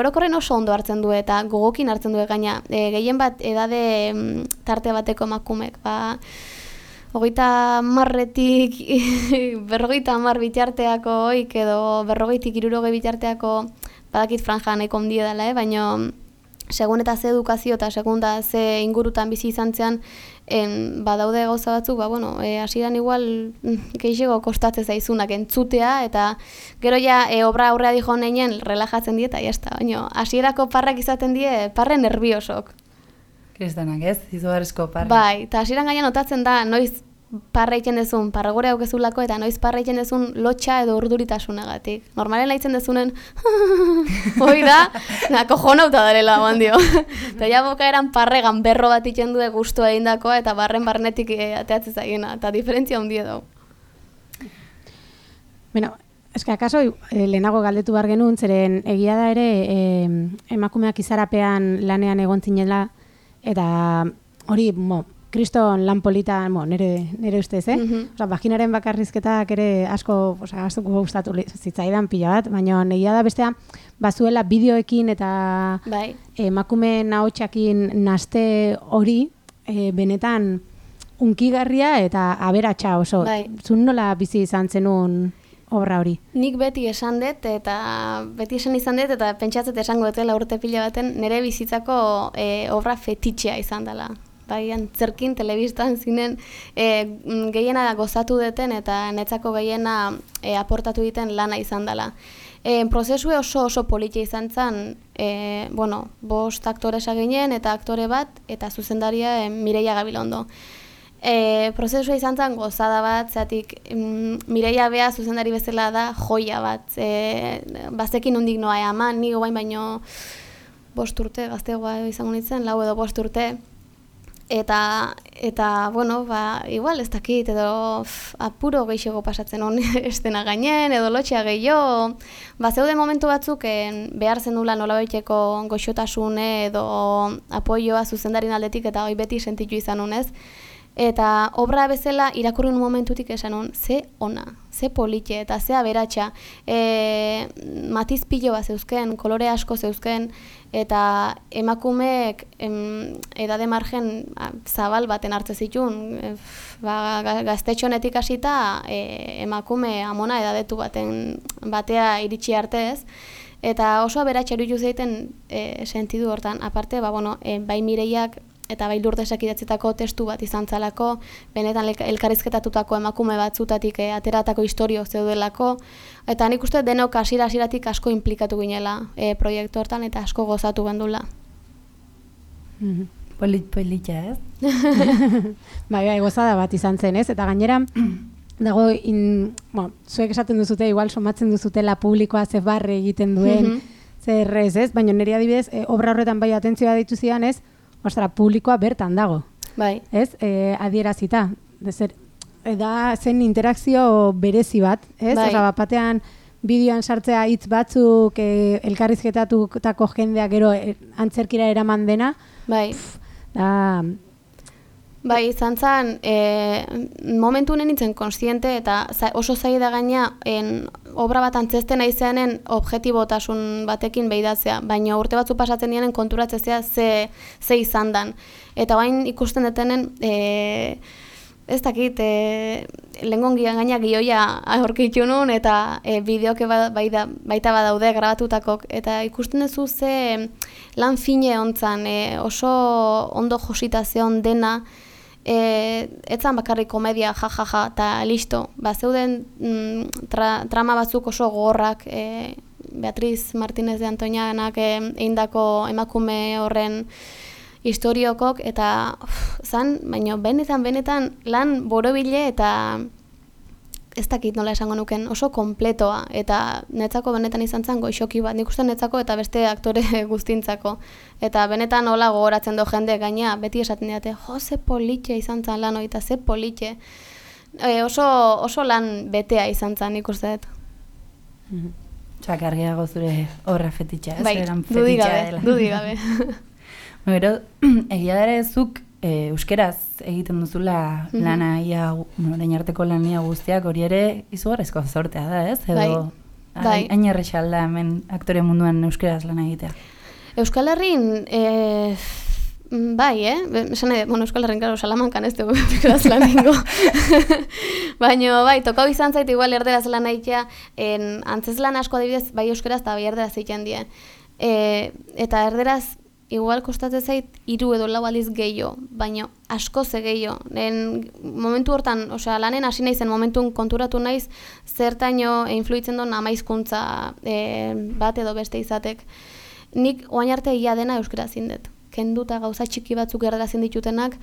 orokorren oso ondo hartzen du eta gogokin hartzen du gaina. E, gehien bat edade mm, tarte bateko emakumek, ba, Hogeita marretik, berrogeita mar bitarteako oik edo berrogeitik iruroge bitarteako badakit franja nahiko ondia dela, eh? baina segun eta ze edukazio eta segun da ze ingurutan bizi izan zean, en, badaude gauza batzuk, ba, bueno, e, asiran igual keixego mm, kostatze zaizunak entzutea, eta gero ja e, obra aurrea dijo neinen relajatzen die, eta jazta, baina asierako parrak izaten die parre nerviosok. Kristanak ez, izugarrizko parre. Bai, eta asieran gaina notatzen da, noiz parra egiten dezun, parra gure aukezulako, eta noiz parra egiten dezun lotxa edo urduritasunagatik. Normalen laitzen dezunen, hoi da, nako jonauta darela, guan dio. eta ja boka eran parregan berro bat egiten du guztu egin dakoa, eta barren barnetik e, ateatzen zaigena, eta diferentzia hundi edo. Bueno, eske akaso eh, lehenago galdetu bar genuen, zeren egia da ere eh, emakumeak izarapean lanean egon zinela, eta hori, mo, kriston lan polita, mo, nere, nere ustez, eh? Mm -hmm. vaginaren bakarrizketak ere asko, oza, asko gustatu zitzaidan pila bat, baina negia da bestea, bazuela bideoekin eta bai. emakume nahotxakin naste hori, e, benetan unkigarria eta aberatsa oso. Bai. Zun nola bizi izan zenun obra hori? Nik beti esan dut eta beti esan izan dut eta pentsatzet esango dutela urte pila baten nire bizitzako e, obra fetitxea izan dela bai antzerkin telebistan zinen e, gehiena gozatu deten eta netzako gehiena e, aportatu egiten lana izan dela. E, prozesue oso oso politia izan zen, e, bueno, bost aktore ginen eta aktore bat eta zuzendaria e, Mireia Gabilondo. E, prozesua izan zen gozada bat, zeatik mm, Mireia Bea zuzendari bezala da joia bat. E, bazekin hundik noa eaman, nigo bain baino bost urte, gaztegoa izango nintzen, lau edo bost urte, eta eta bueno, ba, igual ez dakit edo f, apuro gehiago pasatzen on estena gainen edo lotxea gehiago. Ba, zeude momentu batzuk en, behar zen nula nola goxotasune edo apoioa zuzendarin aldetik eta hoi beti sentitu izan unez. Eta obra bezala irakurri un momentutik esan hon, ze ona, ze polite eta ze aberatsa. E, matiz pilo bat zeuzken, kolore asko zeuzken, eta emakumeek em, edade margen zabal baten hartze zituen, e, ba, ga- gaztetxonetik hasita e, emakume amona edadetu baten batea iritsi arte ez. Eta oso aberatsa iruditu zeiten e, sentidu hortan. Aparte, ba, bueno, e, bai mireiak eta bai lurdesak idatzetako testu bat izan zalako, benetan elka- elkarrizketatutako emakume batzutatik e, ateratako historio zeudelako, eta nik uste denok hasiera hasieratik asko implikatu ginela e, proiektu hortan eta asko gozatu gendula. Polit, politxa, ez? Bai, bai, gozada bat izan zen, ez? Eta gainera, dago, in, bueno, zuek esaten duzute, igual somatzen duzutela publikoa ze barre egiten duen, Mhm. zer ez, ez? Baina nire adibidez, e, obra horretan bai atentzioa ditu zidan, ez? Ostra, publikoa bertan dago, Bai, ez? E, adierazita. De zer, e, da zen interakzio berezi bat, ez? Bai. Osea, bat batean bideoan sartzea hitz batzuk e, elkarrizketatutako jendea gero e, antzerkira eraman dena, bai. da, Bai, izan zen, e, momentu honen nintzen konstiente eta oso zaila da gaina en, obra bat antzesten aizeanen objetibotasun batekin behidatzea, baina urte batzu pasatzen dienen konturatzea ze, ze izan dan. Eta bain ikusten detenen, e, ez dakit, e, lehengongian gaina gioia aurkitu nun eta e, bideoke ba, baita, baita badaude grabatutakok eta ikusten duzu ze lan fine hontzan e, oso ondo josita zeon dena e, etzan bakarrik komedia jajaja eta listo. Ba, zeuden mm, tra, trama batzuk oso gogorrak e, Beatriz Martínez de Antoñanak eindako emakume horren historiokok eta uf, zan, baina benetan, benetan lan borobile eta ez dakit nola esango nuken, oso kompletoa eta netzako benetan izan zen goixoki bat, nik uste netzako eta beste aktore guztintzako. Eta benetan hola gogoratzen do jende gaina, beti esaten diate, jo, ze politxe izan zen lan hori, eta ze politxe. E, oso, oso lan betea izan zen nik uste dut. Osa, argiago zure horra fetitxa, ez? Bai, Eran dudik fetitxa gabe, dela. dudik gabe. Gero, egia da ere zuk e, euskeraz egiten duzula Mhm. lana ia, orain arteko lania guztiak hori ere izugarrizko zortea da, ez? Edo, Bai, bai. hain- hain erresa da hemen aktore munduan euskeraz lana egitea. Euskal Herrin, e, bai, eh? Esan bueno, Euskal Herrin, claro, Salamankan ez dugu euskaraz lan ingo. Baina, bai, tokau izan zait igual erderaz lan egitea, antzez lan asko adibidez, bai euskaraz eta bai erderaz egiten die. E, eta erderaz, igual kostatzen zait hiru edo lau aldiz gehiago, baina asko ze gehiago. En, momentu hortan, osea, lanen hasi naizen momentun konturatu naiz, zertaino influitzen duen amaizkuntza e, bat edo beste izatek. Nik oain arte ia dena euskera zindet. Kenduta gauza txiki batzuk erderaz ditutenak,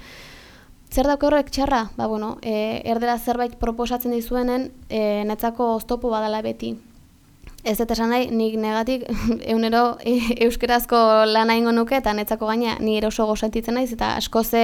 Zer dauke horrek txarra? Ba, bueno, e, erdera zerbait proposatzen dizuenen, e, netzako oztopo badala beti. Ez dut esan nahi, nik negatik eunero e, euskerazko lana ingo nuke eta netzako gaina ni eroso gozatitzen naiz eta asko ze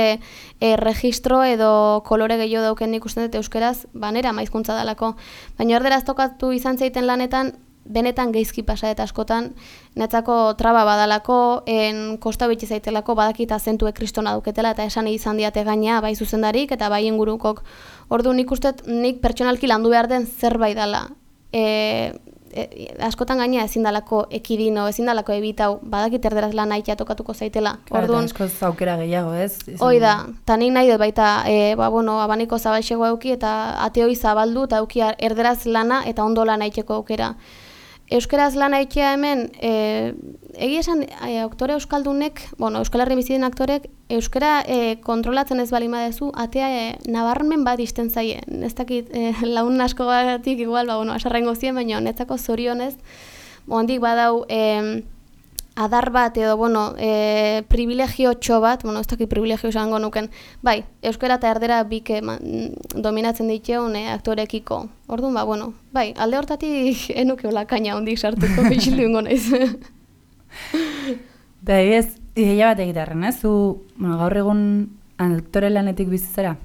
e, registro edo kolore gehiago dauken nik uste dut euskeraz banera maizkuntza dalako. Baina erderaz tokatu izan zeiten lanetan benetan geizki pasa eta askotan netzako traba badalako, en kosta bitxi zaitelako badakita zentue kristona duketela eta esan izan diate gaina bai zuzendarik eta bai ingurukok. Ordu nik ustet nik pertsonalki landu behar den zerbait dala. E, e, askotan gaina ezin dalako ekidino, ezin dalako ebitau, badakit erderaz lan nahi tokatuko zaitela. Claro, Orduan, askoz aukera gehiago, ez? Izan- Hoi da, eta nik nahi dut baita, e, ba, bueno, abaniko zabalxego euki eta ateoi zabaldu eta euki erderaz lana eta ondo lana itxeko aukera. Euskeraz lana itea hemen, e, egia esan, e, aktore euskaldunek, bueno, Euskal Herri biziden aktorek, euskara e, kontrolatzen ez bali madezu, atea e, nabarmen bat izten zaie. Ez dakit, e, laun asko batik igual, ba, bueno, asarrengo zien, baina netzako zorionez, ondik badau, e, adar bat edo, bueno, e, privilegio txo bat, bueno, ez dakit privilegio esango nuken, bai, euskara eta erdera bik eh, dominatzen ditzeun e, aktorekiko. Orduan, ba, bueno, bai, alde hortatik enuke hola kaina hondik sartuko isildu ingo naiz. Da, ez, ideia bat egitarren, ez? Zu, bueno, gaur egun aktore lanetik bizitzera?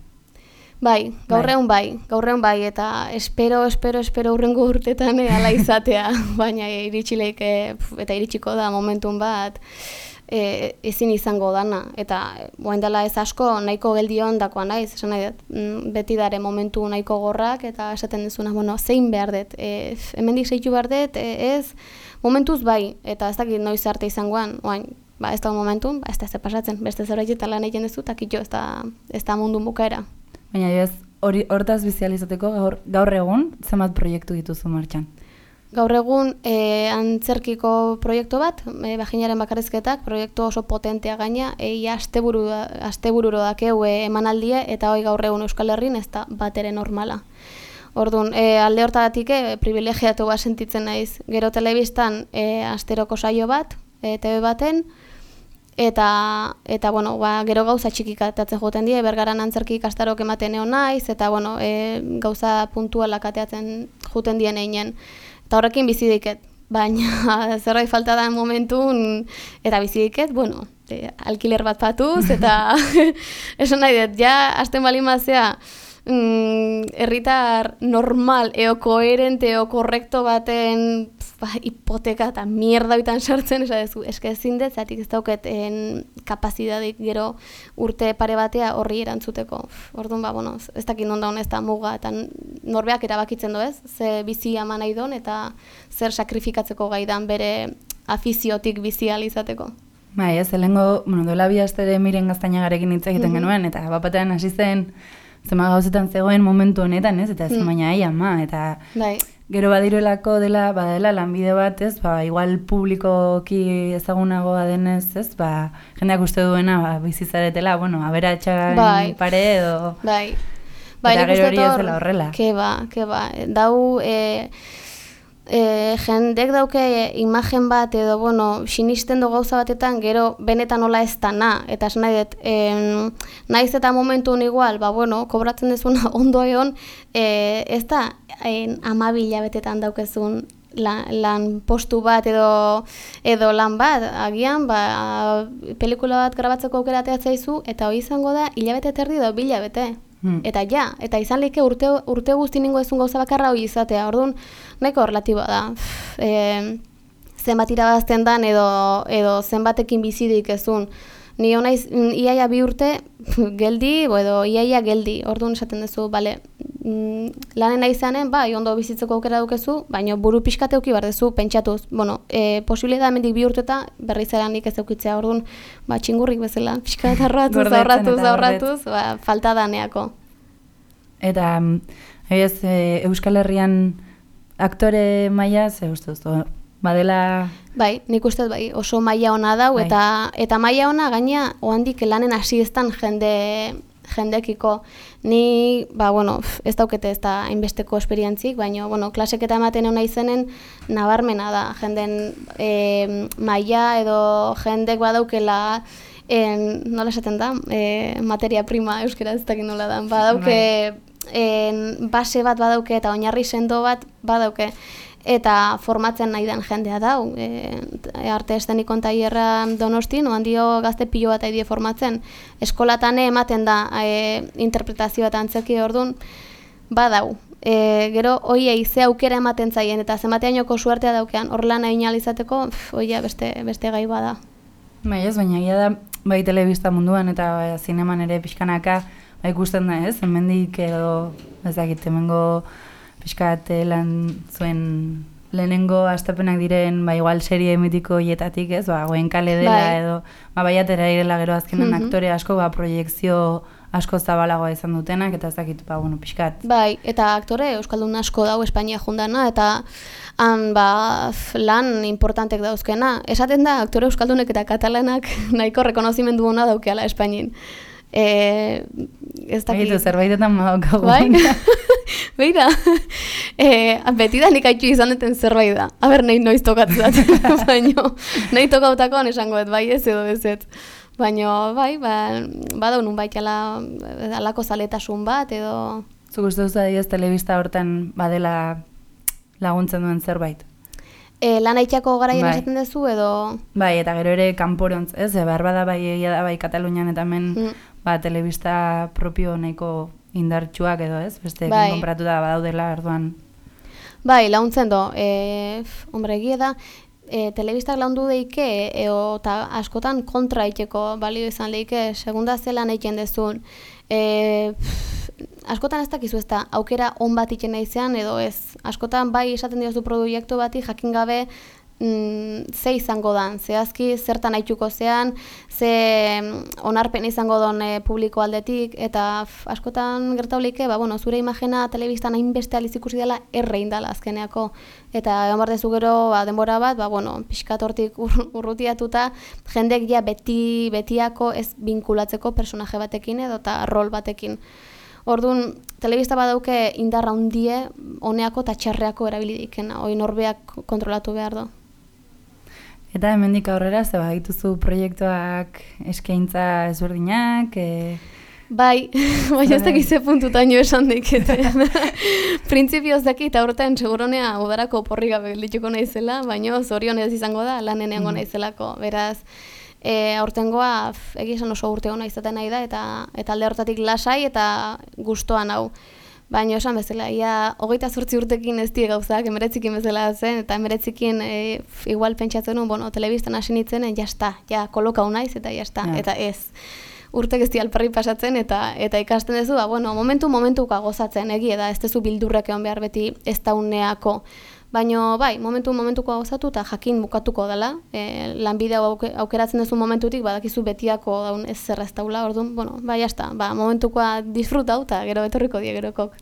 Bai, gaur Bai. egun bai, gaur egun bai, eta espero, espero, espero urrengo urtetan eh, ala izatea, baina iritsi leike, pf, eta iritsiko da momentun bat, e, ezin izango dana. Eta boain dela ez asko nahiko geldi ondakoa naiz, esan nahi dut, mm, beti dare momentu nahiko gorrak, eta esaten dezuna, bueno, zein behar dut, e, hemendik zeitu behar dut, e, ez, momentuz bai, eta ez dakit noiz arte izangoan, oain, ba, ez da momentu, ba, ez da ez pasatzen, beste zerbait eta lan egiten duzu, eta kitxo, ez da, ez da mundu bukaera. Baina ez, hori hortaz bizializateko gaur, gaur egun zenbat proiektu dituzu martxan? Gaur egun e, antzerkiko proiektu bat, e, baginaren bakarrizketak, proiektu oso potentea gaina, ei asteburu, astebururo dakeu e, emanaldie, eta hoi gaur egun Euskal Herrin ez da bat ere normala. Orduan, e, alde hortatik e, privilegiatu bat sentitzen naiz. Gero telebistan e, asteroko saio bat, e, TV baten, eta eta bueno, ba, gero gauza txikikatatzen joten die, bergaran antzerki ikastarok ematen egon naiz, eta bueno, e, gauza puntualak ateatzen joten dien einen. Eta horrekin bizi diket, baina zerbait falta da momentun, eta bizi diket, bueno, e, alkiler bat patuz, eta esan nahi dut, ja, hasten bali mazea, mm, herritar normal, eo koherente, eo korrekto baten ba, hipoteka eta mierda bitan sartzen, esa dezu, eske ezin dut, zatik ez dauketen kapazidadik gero urte pare batea horri erantzuteko. Orduan, ba, bueno, ez dakit non daun ez da muga, eta norbeak erabakitzen du ez, ze bizi ama nahi don, eta zer sakrifikatzeko gaidan bere afiziotik bizi izateko. Bai, ez, helengo, bueno, dola bi astere miren gaztainagarekin hitz egiten mm genuen, eta bapatean hasi zen, zema gauzetan zegoen momentu honetan, ez, eta ez mm. baina ai ama, eta bai. gero badiruelako dela, badela lanbide bat, ez, ba, igual publikoki ezagunagoa denez, ez, ba, jendeak uste duena, ba, bizizaretela, bueno, aberatxan Bai. pare edo, Bai. Bai, Eta gero hori ez dela horrela. Ke ba, ke ba. Dau, e, e, jendek dauke imagen bat edo, bueno, sinisten du gauza batetan, gero benetan nola ez da na. Eta esan nahi dut, em, naiz eta momentun igual, ba, bueno, kobratzen dezuna ondo egon, e, ez da en, amabila betetan daukezun lan, lan postu bat edo edo lan bat, agian ba, pelikula bat grabatzeko aukera ateatzea izu, eta hori izango da hilabete terdi edo bilabete. Hmm. Eta ja, eta izan leke urte, urte guzti ningo ezun gauza bakarra hori izatea, orduan nahiko relatiboa da. E, zenbat irabazten dan edo, edo zenbatekin bizidik ezun. Ni honaiz, mm, iaia bi urte geldi, bo edo iaia geldi, orduan esaten duzu, bale, mm, lanen nahi zanen, bai, ondo bizitzeko aukera dukezu, baina buru pixkate euki behar duzu, pentsatuz. Bueno, e, posible da hemendik bi urteta, berriz eranik ez eukitzea, orduan, ba, txingurrik bezala, pixka eta ahorratuz, Gordetzen ahorratuz, eta ahorratuz, ba, falta daneako. Eta, mm, ez, e, Euskal Herrian aktore maila, ze uste duzu, badela, Bai, nik uste bai, oso maila ona dau, Bai. eta eta maila ona gaina ohandik lanen hasi eztan jende jendekiko. Ni, ba, bueno, ez daukete ez da hainbesteko esperientzik, baina, bueno, klaseketa ematen ona izenen nabarmena da. Jenden e, maila edo jendek badaukela en, nola esaten da, e, materia prima euskera ez dakit nola da, badauke en, base bat badauke eta oinarri sendo bat badauke eta formatzen nahi den jendea dau. E, arte estenikon taierra donosti, noan dio gazte pilo bat aidie formatzen. Eskolatane ematen da e, interpretazio eta antzerki orduan, badau. E, gero, hoiei ze aukera ematen zaien, eta zenbateainoko suertea daukean, horrela nahi izateko, hoia beste, beste gai bada. bai ez, baina egia da, bai telebista munduan eta bai, zineman ere pixkanaka, bai ikusten da ez, hemendik edo, ez dakit, hemengo pixkat eh, lan zuen lehenengo astapenak diren, ba, igual serie mitiko hietatik ez, ba, goen kale dela Bai. edo, ba, bai atera direla gero azkenen Mhm. aktore asko, ba, proiekzio asko zabalagoa izan dutenak, eta ez dakit, ba, bueno, pixkat, Bai, eta aktore Euskaldun asko dau Espainia jundana, eta han ba, lan importantek dauzkena. Esaten da, aktore Euskaldunek eta katalanak nahiko rekonozimendu ona daukeala Espainin. E, ez dakit. Egitu, zerbaitetan badaukagu. Bai? Beira, e, beti da nik haitxu izan duten zerbait da. Aber, nahi noiz tokatzat, baina nahi tokautakoan esango dut, bai ez edo ez ez. Baina, bai, ba, badau nun baitala alako zaletasun bat edo... Zuk uste duzu adibidez telebista hortan badela laguntzen duen zerbait. E, lan aitxako garaien Bai. esaten duzu edo... Bai, eta gero ere kanporontz, ez? E, behar bada bai da bai Katalunian eta hemen Mm. Ba, telebista propio nahiko indartsuak edo, ez? Beste Bai. konpratuta badaudela, orduan. Bai, laguntzen do. E, f, hombre, egia da, e, telebistak laundu deike, eo, eta askotan kontra iteko balio izan leike, segunda zelan eiken dezun. E, pff, askotan ez dakizu ez da, aukera on bat iken naizean edo ez. Askotan bai esaten diozu proiektu bati jakin gabe mm, ze izango dan, zehazki zertan haituko zean, ze mm, onarpen izango don e, publiko aldetik, eta f, askotan gertaulike, ba, bueno, zure imagena telebistan hainbeste aliz ikusi dela erre indala azkeneako. Eta egon bardezu gero ba, denbora bat, ba, bueno, pixkat hortik ur, urrutiatuta, jendek ja beti, betiako ez binkulatzeko personaje batekin edo eta rol batekin. Orduan, telebista badauke indarra hundie, honeako eta txarreako erabili dikena, hoi norbeak kontrolatu behar du. Eta hemendik aurrera, ze badituzu proiektuak eskaintza ezberdinak, e, Bai, baina ez dakiz ze puntutaino esan dikete. Printzipioz dakit aurten seguronea udarako porri gabe geldituko naizela, baina zorionez izango da lanen egongo Mm. naizelako. Beraz, e, aurtengoa egia esan oso urte hona izaten nahi da eta eta alde hortatik lasai eta gustoan hau. Baina esan bezala, ia hogeita zortzi urtekin ez die gauzak, emeretzikin bezala zen, eta emeretzikin e, igual pentsatzen nuen, bueno, telebistan hasi nintzenen, jasta, ja kolokau naiz, eta jasta, Ja. eta ez urtek ez alperri pasatzen eta eta ikasten duzu, ba, bueno, momentu momentuka gozatzen, egia da, ez duzu bildurrek egon behar beti ez dauneako. Baina, bai, momentu momentuko gozatu eta jakin bukatuko dela. E, lanbide hau auke- aukeratzen duzu momentutik, badakizu betiako daun ez zer ez daula, orduan, bueno, bai, jasta, ba, momentukoa disfrutau eta gero etorriko die gerokok.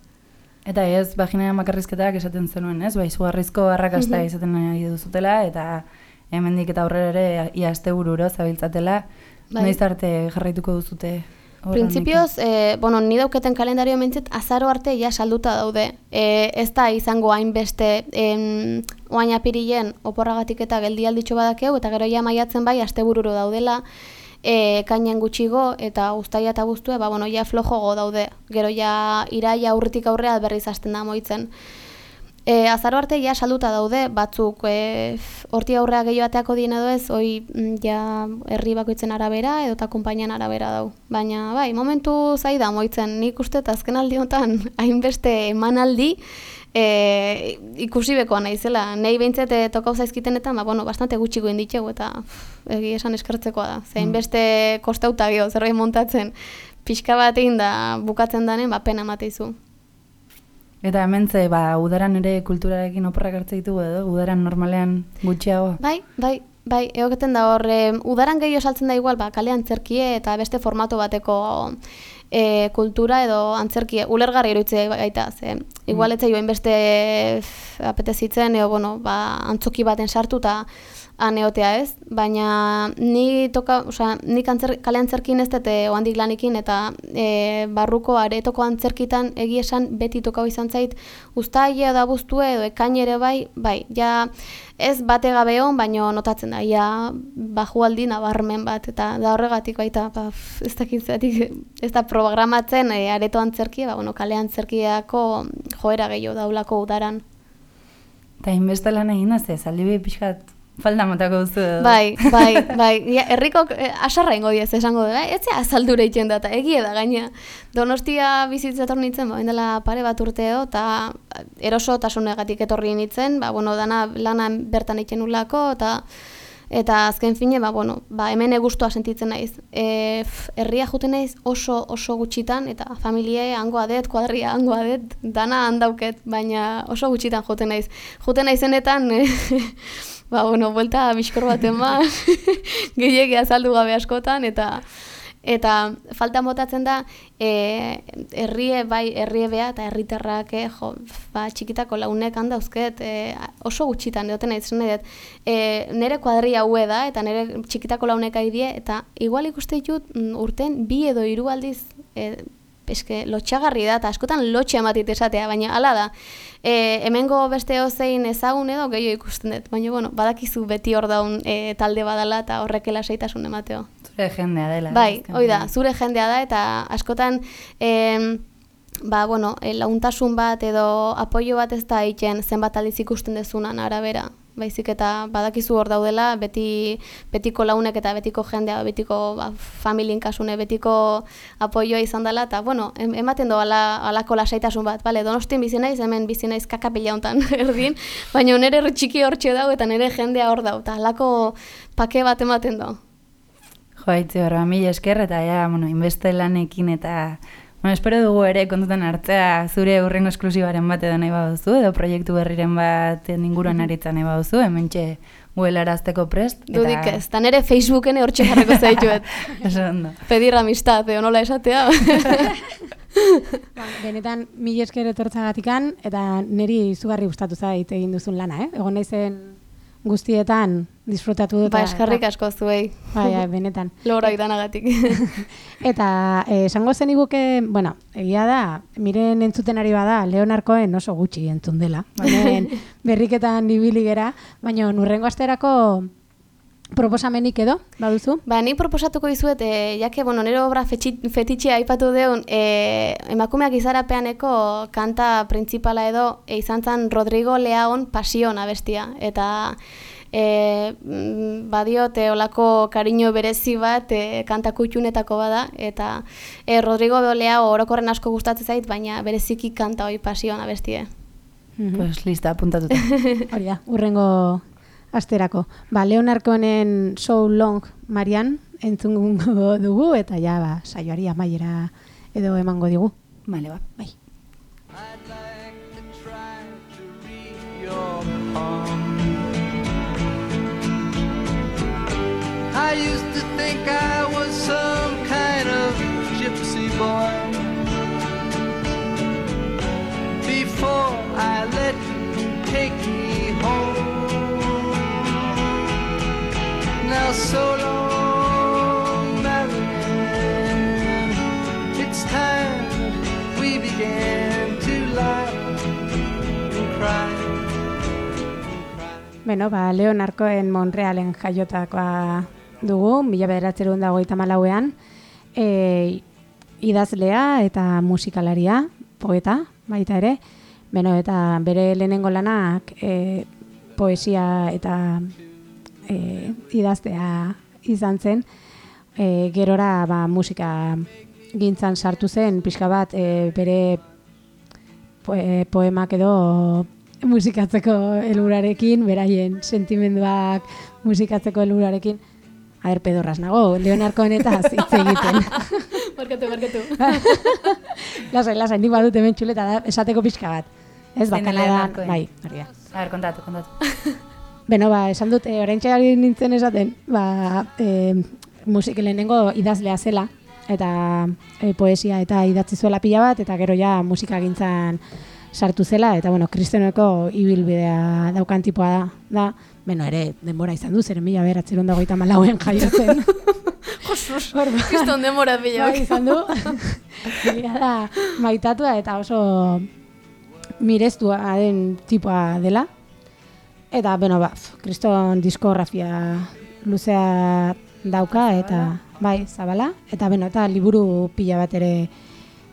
Eta ez, vagina makarrizketak esaten zenuen, ez? Bai, izugarrizko arrakasta Mhm. izaten nahi duzutela, eta hemendik eta aurrera ere ia aste bururo zabiltzatela. Bai. Noiz arte jarraituko duzute? Printzipioz, e, bueno, ni dauketen kalendario mentzit, azaro arte ja salduta daude. E, ez da izango hainbeste em, oain apirilen oporragatik eta geldialditxo badakeu, eta gero ja maiatzen bai astebururo daudela, e, kainen gutxigo eta uztaia eta guztue, ba, bueno, ja flojogo daude. Gero ja iraia aurretik aurrea berriz hasten da moitzen. E, azaro arte ja salduta daude, batzuk e, f- horti aurrea gehiago ateako dien edo ez, hoi mm, ja herri bakoitzen arabera edo eta konpainian arabera dau. Baina bai, momentu zai da moitzen, nik uste eta azken aldi honetan hainbeste emanaldi e, ikusi bekoa naizela. Nei behintzet e, tokau zaizkitenetan, ba, bueno, bastante gutxiko inditxegu eta pff, egi esan eskertzekoa da. Ze hainbeste kostauta geho, zerbait montatzen, pixka bat egin da bukatzen danen, ba, pena emateizu. Eta hemen ze, ba, udaran ere kulturarekin oporrak hartze ditugu edo, udaran normalean gutxiago. Bai, bai, bai, egoketen da hor, e, udaran gehiago saltzen da igual, ba, kale antzerkie eta beste formato bateko e, kultura edo antzerkie, ulergarri iruditzen gaita, ze, igual Mm. etzai beste f, apetezitzen, edo, bueno, ba, antzoki baten sartu eta aneotea ez, baina ni toka, osea, nik antzer, kale antzerkin ez dute ohandik lanikin eta e, barruko aretoko antzerkitan egia esan beti tokau izan zait uztaila da buztue edo ekain ere bai, bai, ja ez bate gabe hon, baino notatzen da, ja bajualdi nabarmen bat, eta da horregatik baita, ba, ez dakit zeratik, ez da programatzen e, areto antzerkia, ba, bueno, kale antzerkiako joera gehiago daulako udaran. Eta inbeste lan egin da, ze, zaldi bi pixkat falda motako duzu edo. Bai, bai, bai. Ja, herrikok eh, asarra ingo diez esango dira. Ez zea azaldura iten da, eta egie da gaina. Donostia bizitza nintzen, ba, dela pare bat urteo, eta erosotasunegatik etorri nintzen, ba, bueno, dana lana bertan egiten ulako, eta eta azken fine, ba, bueno, ba, hemen gustua sentitzen naiz. E, herria juten naiz oso oso gutxitan, eta familie hangoa det, kuadria hangoa det, dana handauket, baina oso gutxitan juten naiz. Juten naizenetan, e, ba, bueno, buelta bizkor bat ema, gehiagia azaldu gabe askotan, eta eta falta motatzen da e, herrie bai herrie bea eta herritarrak eh, jo, ba, txikitako launek handauzket e, oso gutxitan egoten naiz dut. E, nire kuadria haue da eta nire txikitako launek aidie eta igual ikuste ditut mm, urten bi edo hiru aldiz e, eske lotxagarri da, eta askotan lotxe ematit esatea, baina hala da. E, hemengo beste ozein ezagun edo gehiago ikusten dut, baina bueno, badakizu beti hor daun e, talde badala eta horrekela seitasun emateo. Zure jendea dela. Bai, hoi da, zure jendea da, eta askotan, em, ba, bueno, e, launtasun bat edo apoio bat ez da egiten zenbat aldiz ikusten dezunan arabera. Baizik eta badakizu hor daudela, beti betiko launek eta betiko jendea, betiko ba, familien kasune, betiko apoioa izan dela, eta bueno, em- ematen do ala, alako lasaitasun bat, bale, donostin bizi naiz, hemen bizi naiz kakapila hontan erdin, baina nire txiki hortxe dau eta nire jendea hor dau, eta alako pake bat ematen do. Jo, aitzi horra, mila esker eta ja, bueno, inbeste lanekin eta Bueno, espero dugu ere kontutan hartzea zure urrengo esklusibaren bat edo nahi baduzu, edo proiektu berriren bat inguruan aritza nahi baduzu, hemen txe guelarazteko prest. Dudik ez, eta nire Facebooken hortxe jarriko zaituet. Pedir amistad, edo nola esatea. Ba, Benetan, mil esker etortzagatikan, eta niri izugarri gustatu zait egin duzun lana, eh? Egon naizen guztietan disfrutatu dut. ba, eta- eskerrik asko zuei. Bai, bai, benetan. Lora idanagatik. Eta eh, esango zen iguke, bueno, egia da, miren entzuten ari bada, Leonarkoen oso gutxi entzun dela. Hemen berriketan ibili gera, baina nurrengo asterako proposamenik edo, baduzu? Ba, ni proposatuko dizuet, e, jake, bueno, nire obra fetitxea aipatu deun, e, emakumeak izarapeaneko kanta printzipala edo e, izan zen Rodrigo Leaon pasion abestia. Eta e, mm, badiote olako kariño berezi bat e, kanta kutxunetako bada, eta e, Rodrigo Leao orokorren asko gustatzen zait, baina bereziki kanta hoi pasion abestie. Pues lista, apuntatuta. Hori da, urrengo asterako. Ba, Leonarkonen So Long Marian entzungo dugu, eta ja, ba, saioari amaiera edo emango digu. Vale, ba. Bai. your palm. I used to think I was some kind of gypsy boy. Before I let you take me home. Now so long, Marianne. It's time we began to laugh and cry. Beno, ba, Leonarkoen Montrealen jaiotakoa dugu, mila bederatzerun dago malauean, e, idazlea eta musikalaria, poeta, baita ere, beno, eta bere lehenengo lanak e, poesia eta e, idaztea izan zen, e, gerora ba, musika gintzan sartu zen, pixka bat e, bere poe, poemak edo musikatzeko elurarekin, beraien sentimenduak musikatzeko elurarekin, a ber, pedorraz nago, Leonarko honetaz hitz egiten. Barkatu, barkatu. lasai, lasai, nik badut hemen txuleta da, esateko pixka bat. Ez, Zein da bakala da, Leonarkoen? bai, hori da. A ber, kontatu, kontatu. Beno, ba, esan dut, e, orain nintzen esaten, ba, e, musik lehenengo idazlea zela, eta e, poesia eta idatzi zuela pila bat, eta gero ja musika gintzan sartu zela, eta bueno, kristoneko ibilbidea daukan tipoa da, da, beno, ere, denbora izan du, zeren mila beratzerun dagoita malauen jaiotzen. Kriston demora pila. bai, izan du, da, maitatua eta oso mireztua den tipoa dela, Eta, beno, ba, kriston diskografia luzea dauka, eta, bai, zabala, eta, beno, eta liburu pila bat ere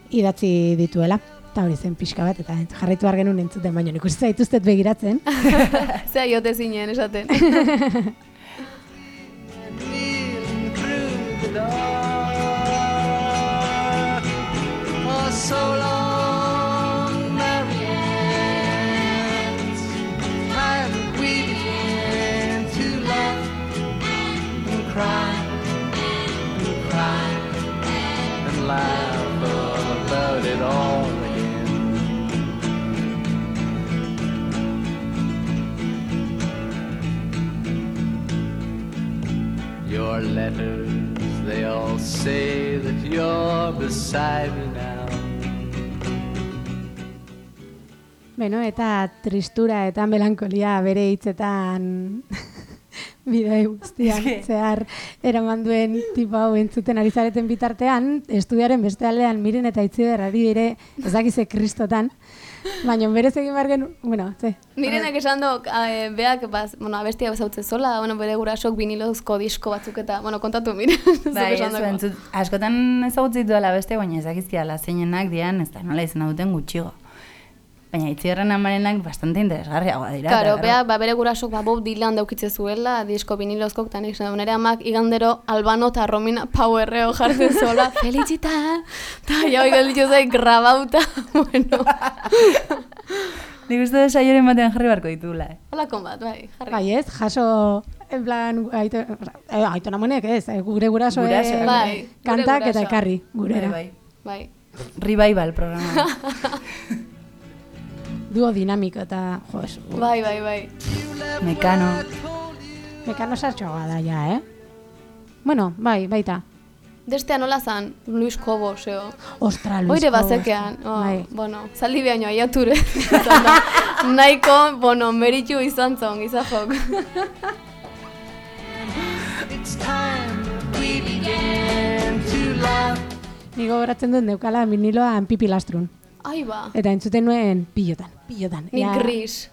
idatzi dituela. Eta hori zen pixka bat, eta jarraitu behar genuen entzuten, baina nik uste zaituztet begiratzen. Zea jote zinen esaten. So long, cry and cry and laugh about it all again. Your letters, they all say that you're beside me now. Beno, eta tristura eta melankolia bere hitzetan bidei guztian zehar eraman duen tipo hau entzuten ari zareten bitartean, estudiaren beste aldean miren eta itziber ari dire ezakize kristotan, baina berez egin behar genu, bueno, ze, Mirenak esan do, eh, beak, baz, bueno, abestia bezautze zola, bueno, bere gurasok vinilozko disko batzuk eta, bueno, kontatu mire. zuk Bai, ez entzut, askotan ezagutzen dituela beste, baina ezakizkiala zeinenak dian, ez da nola izan duten gutxigo. Baina itziarren amarenak bastante interesgarriagoa dira. Claro, eta bea, ba, bere gurasok ba, Bob Dylan daukitze zuela, disko vinilozkok, eta nik zen, nire amak igandero Albano eta Romina Powerreo jartzen zola, felicita, eta jau igalditu zai grabauta, bueno. Nik uste saioren batean jarri barko ditugula, eh? Hola konbat, bai, jarri. Bai ez, jaso, en plan, aito, eh, aito namonek ez, eh, gure guraso, Guraso, eh, bai, gure kantak eta ekarri, gurera. Bai, Bai. bai. Revival programa. Duo dinamiko eta, jo, ez, Bai, bai, bai. Mekano. mekano sartxoa da ja, eh? Bueno, bai, baita. Destea nola zan, Luis Cobo, zeo. Ostra, Luis Oire Cobos. bazekean, oh, Bai. bueno, zaldi behaino aiature. Nahiko, bueno, meritu izan zon, izahok. Nigo goratzen dut neukala viniloan pipi lastrun. Ai ba, Eta entzuten nuen pilotan, pilotan. nik Ja- gris.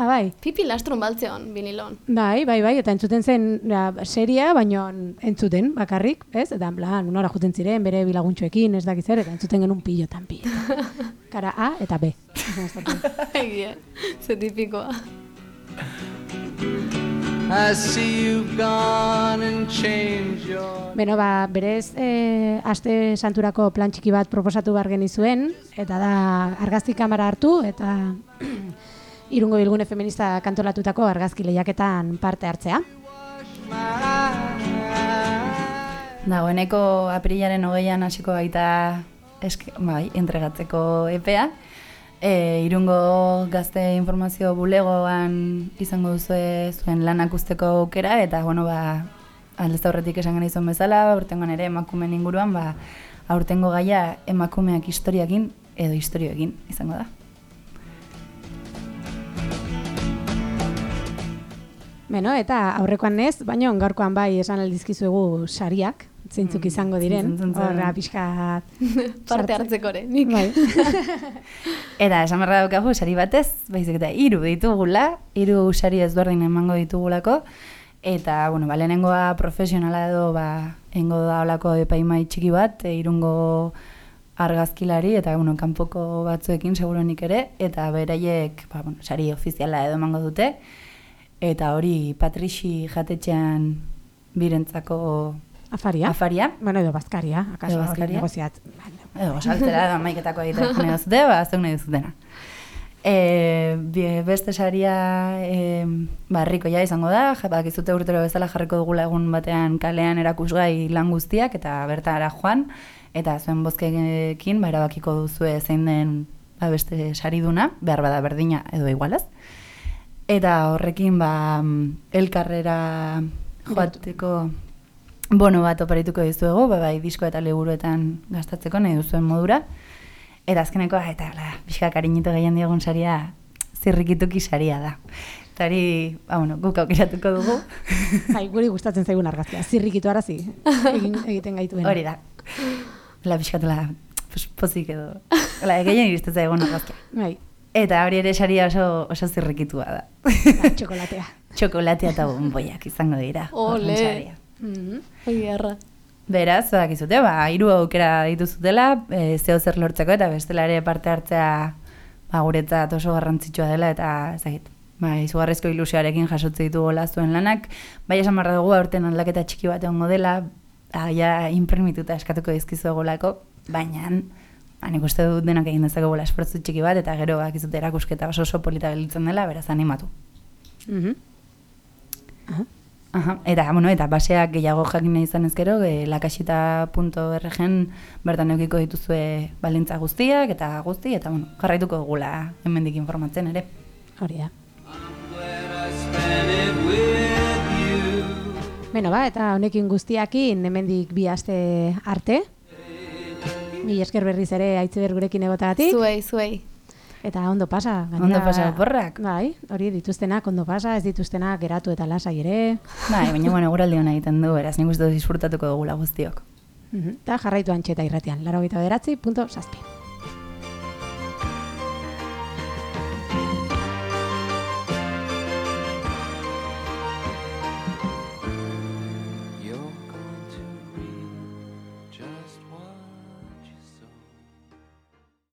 Ah, bai. Pipi lastrun baltzeon, vinilon. Bai, bai, bai, eta entzuten zen ja, seria, baino entzuten bakarrik, ez? Eta plan, unora juten ziren, bere bilaguntxoekin, ez dakiz zer, eta entzuten genuen pilotan, pilotan. Kara A eta B. Egie, ze tipikoa. I see you've gone and changed your Beno, ba, berez, e, aste santurako plan txiki bat proposatu behar genizuen, eta da argazki kamera hartu, eta irungo bilgune feminista kantolatutako argazki lehiaketan parte hartzea. Dagoeneko aprilaren hogeian hasiko baita eske, bai, entregatzeko epea. E, irungo gazte informazio bulegoan izango duzue zuen lanak usteko aukera, eta bueno, ba, aldez aurretik esan genizun bezala, aurtengoan ere emakumeen inguruan, ba, aurtengo gaia emakumeak historiakin edo historioekin izango da. Beno, eta aurrekoan ez, baina gaurkoan bai esan aldizkizuegu sariak, zeintzuk izango diren, horra pixka... Parte hartzekore, nik. Bai. Eta esan barra daukagu sari batez, baizik eta hiru ditugula, hiru sari ezberdin emango ditugulako, eta, bueno, ba, lehenengoa profesionala edo, ba, engo da olako epaimai txiki bat, e, irungo argazkilari, eta, bueno, kanpoko batzuekin seguronik ere, eta beraiek, ba, bueno, sari ofiziala edo emango dute, eta hori Patrixi jatetxean birentzako Afaria? afaria, Bueno, edo bazkaria, akaso Edo bazkaria. negoziat. Edo, saltzera maiketako egiten nahi duzute, ba, zeuk nahi duzutena. E, bi- beste saria e, ba, herrikoia izango da, bakizute urtero bezala jarriko dugula egun batean kalean erakusgai lan guztiak eta bertara joan, eta zuen bozkekin ba, erabakiko duzue zein den ba, beste sariduna, behar bada berdina edo igualaz. Eta horrekin ba, elkarrera joateko bono bat oparituko dizuego, ba, bai disko eta liburuetan gastatzeko nahi duzuen modura. Eta azkeneko, eta la, pixka kariñito gehien diogun saria, zirrikituki saria da. Eta hori, ba, bueno, guk aukeratuko dugu. Bai, guri gustatzen zaigun argazkia, zirrikitu arazi, egin, egiten gaituen. Hori da. La pixkatela, pues, pozik edo. La, gehien iristen zaigun argazkia. Bai, Eta hori ere saria oso, oso zirrikitua da. bai, txokolatea. Txokolatea eta bonboiak izango dira. Ole. Oi, erra. Beraz, badakizute, ba, hiru aukera dituzutela, e, zeo zer lortzeko eta bestela ere parte hartzea ba, guretzat oso garrantzitsua dela eta ezagit, ba, izugarrizko ilusioarekin jasotze ditugola zuen lanak, bai esan barra dugu aurten aldaketa txiki bat egongo dela, ja impermituta eskatuko dizkizuegolako, baina ba, nik uste dut denak egin dezakegula esfortzu txiki bat eta gero bakizute erakusketa oso oso polita dela, beraz animatu. Mhm. Aha, eta, bueno, eta baseak gehiago jakin nahi izan ezkero, e, lakasita.rgen bertan eukiko dituzue balintza guztiak eta guzti, eta bueno, jarraituko dugula hemendik informatzen ere. Hori da. Beno ba, eta honekin guztiakin hemendik bi aste arte. Mi esker berriz ere aitziber gurekin egotagatik. Zuei, zuei. Eta ondo pasa. gainera- Ondo pasa oporrak. Bai, hori dituztenak ondo pasa, ez dituztenak geratu eta lasai ere. Bai, baina bueno, guraldi hona egiten du, beraz, nik uste disfrutatuko dugula guztiok. Eta jarraitu antxeta irratian, laro gita bederatzi, punto, saspi.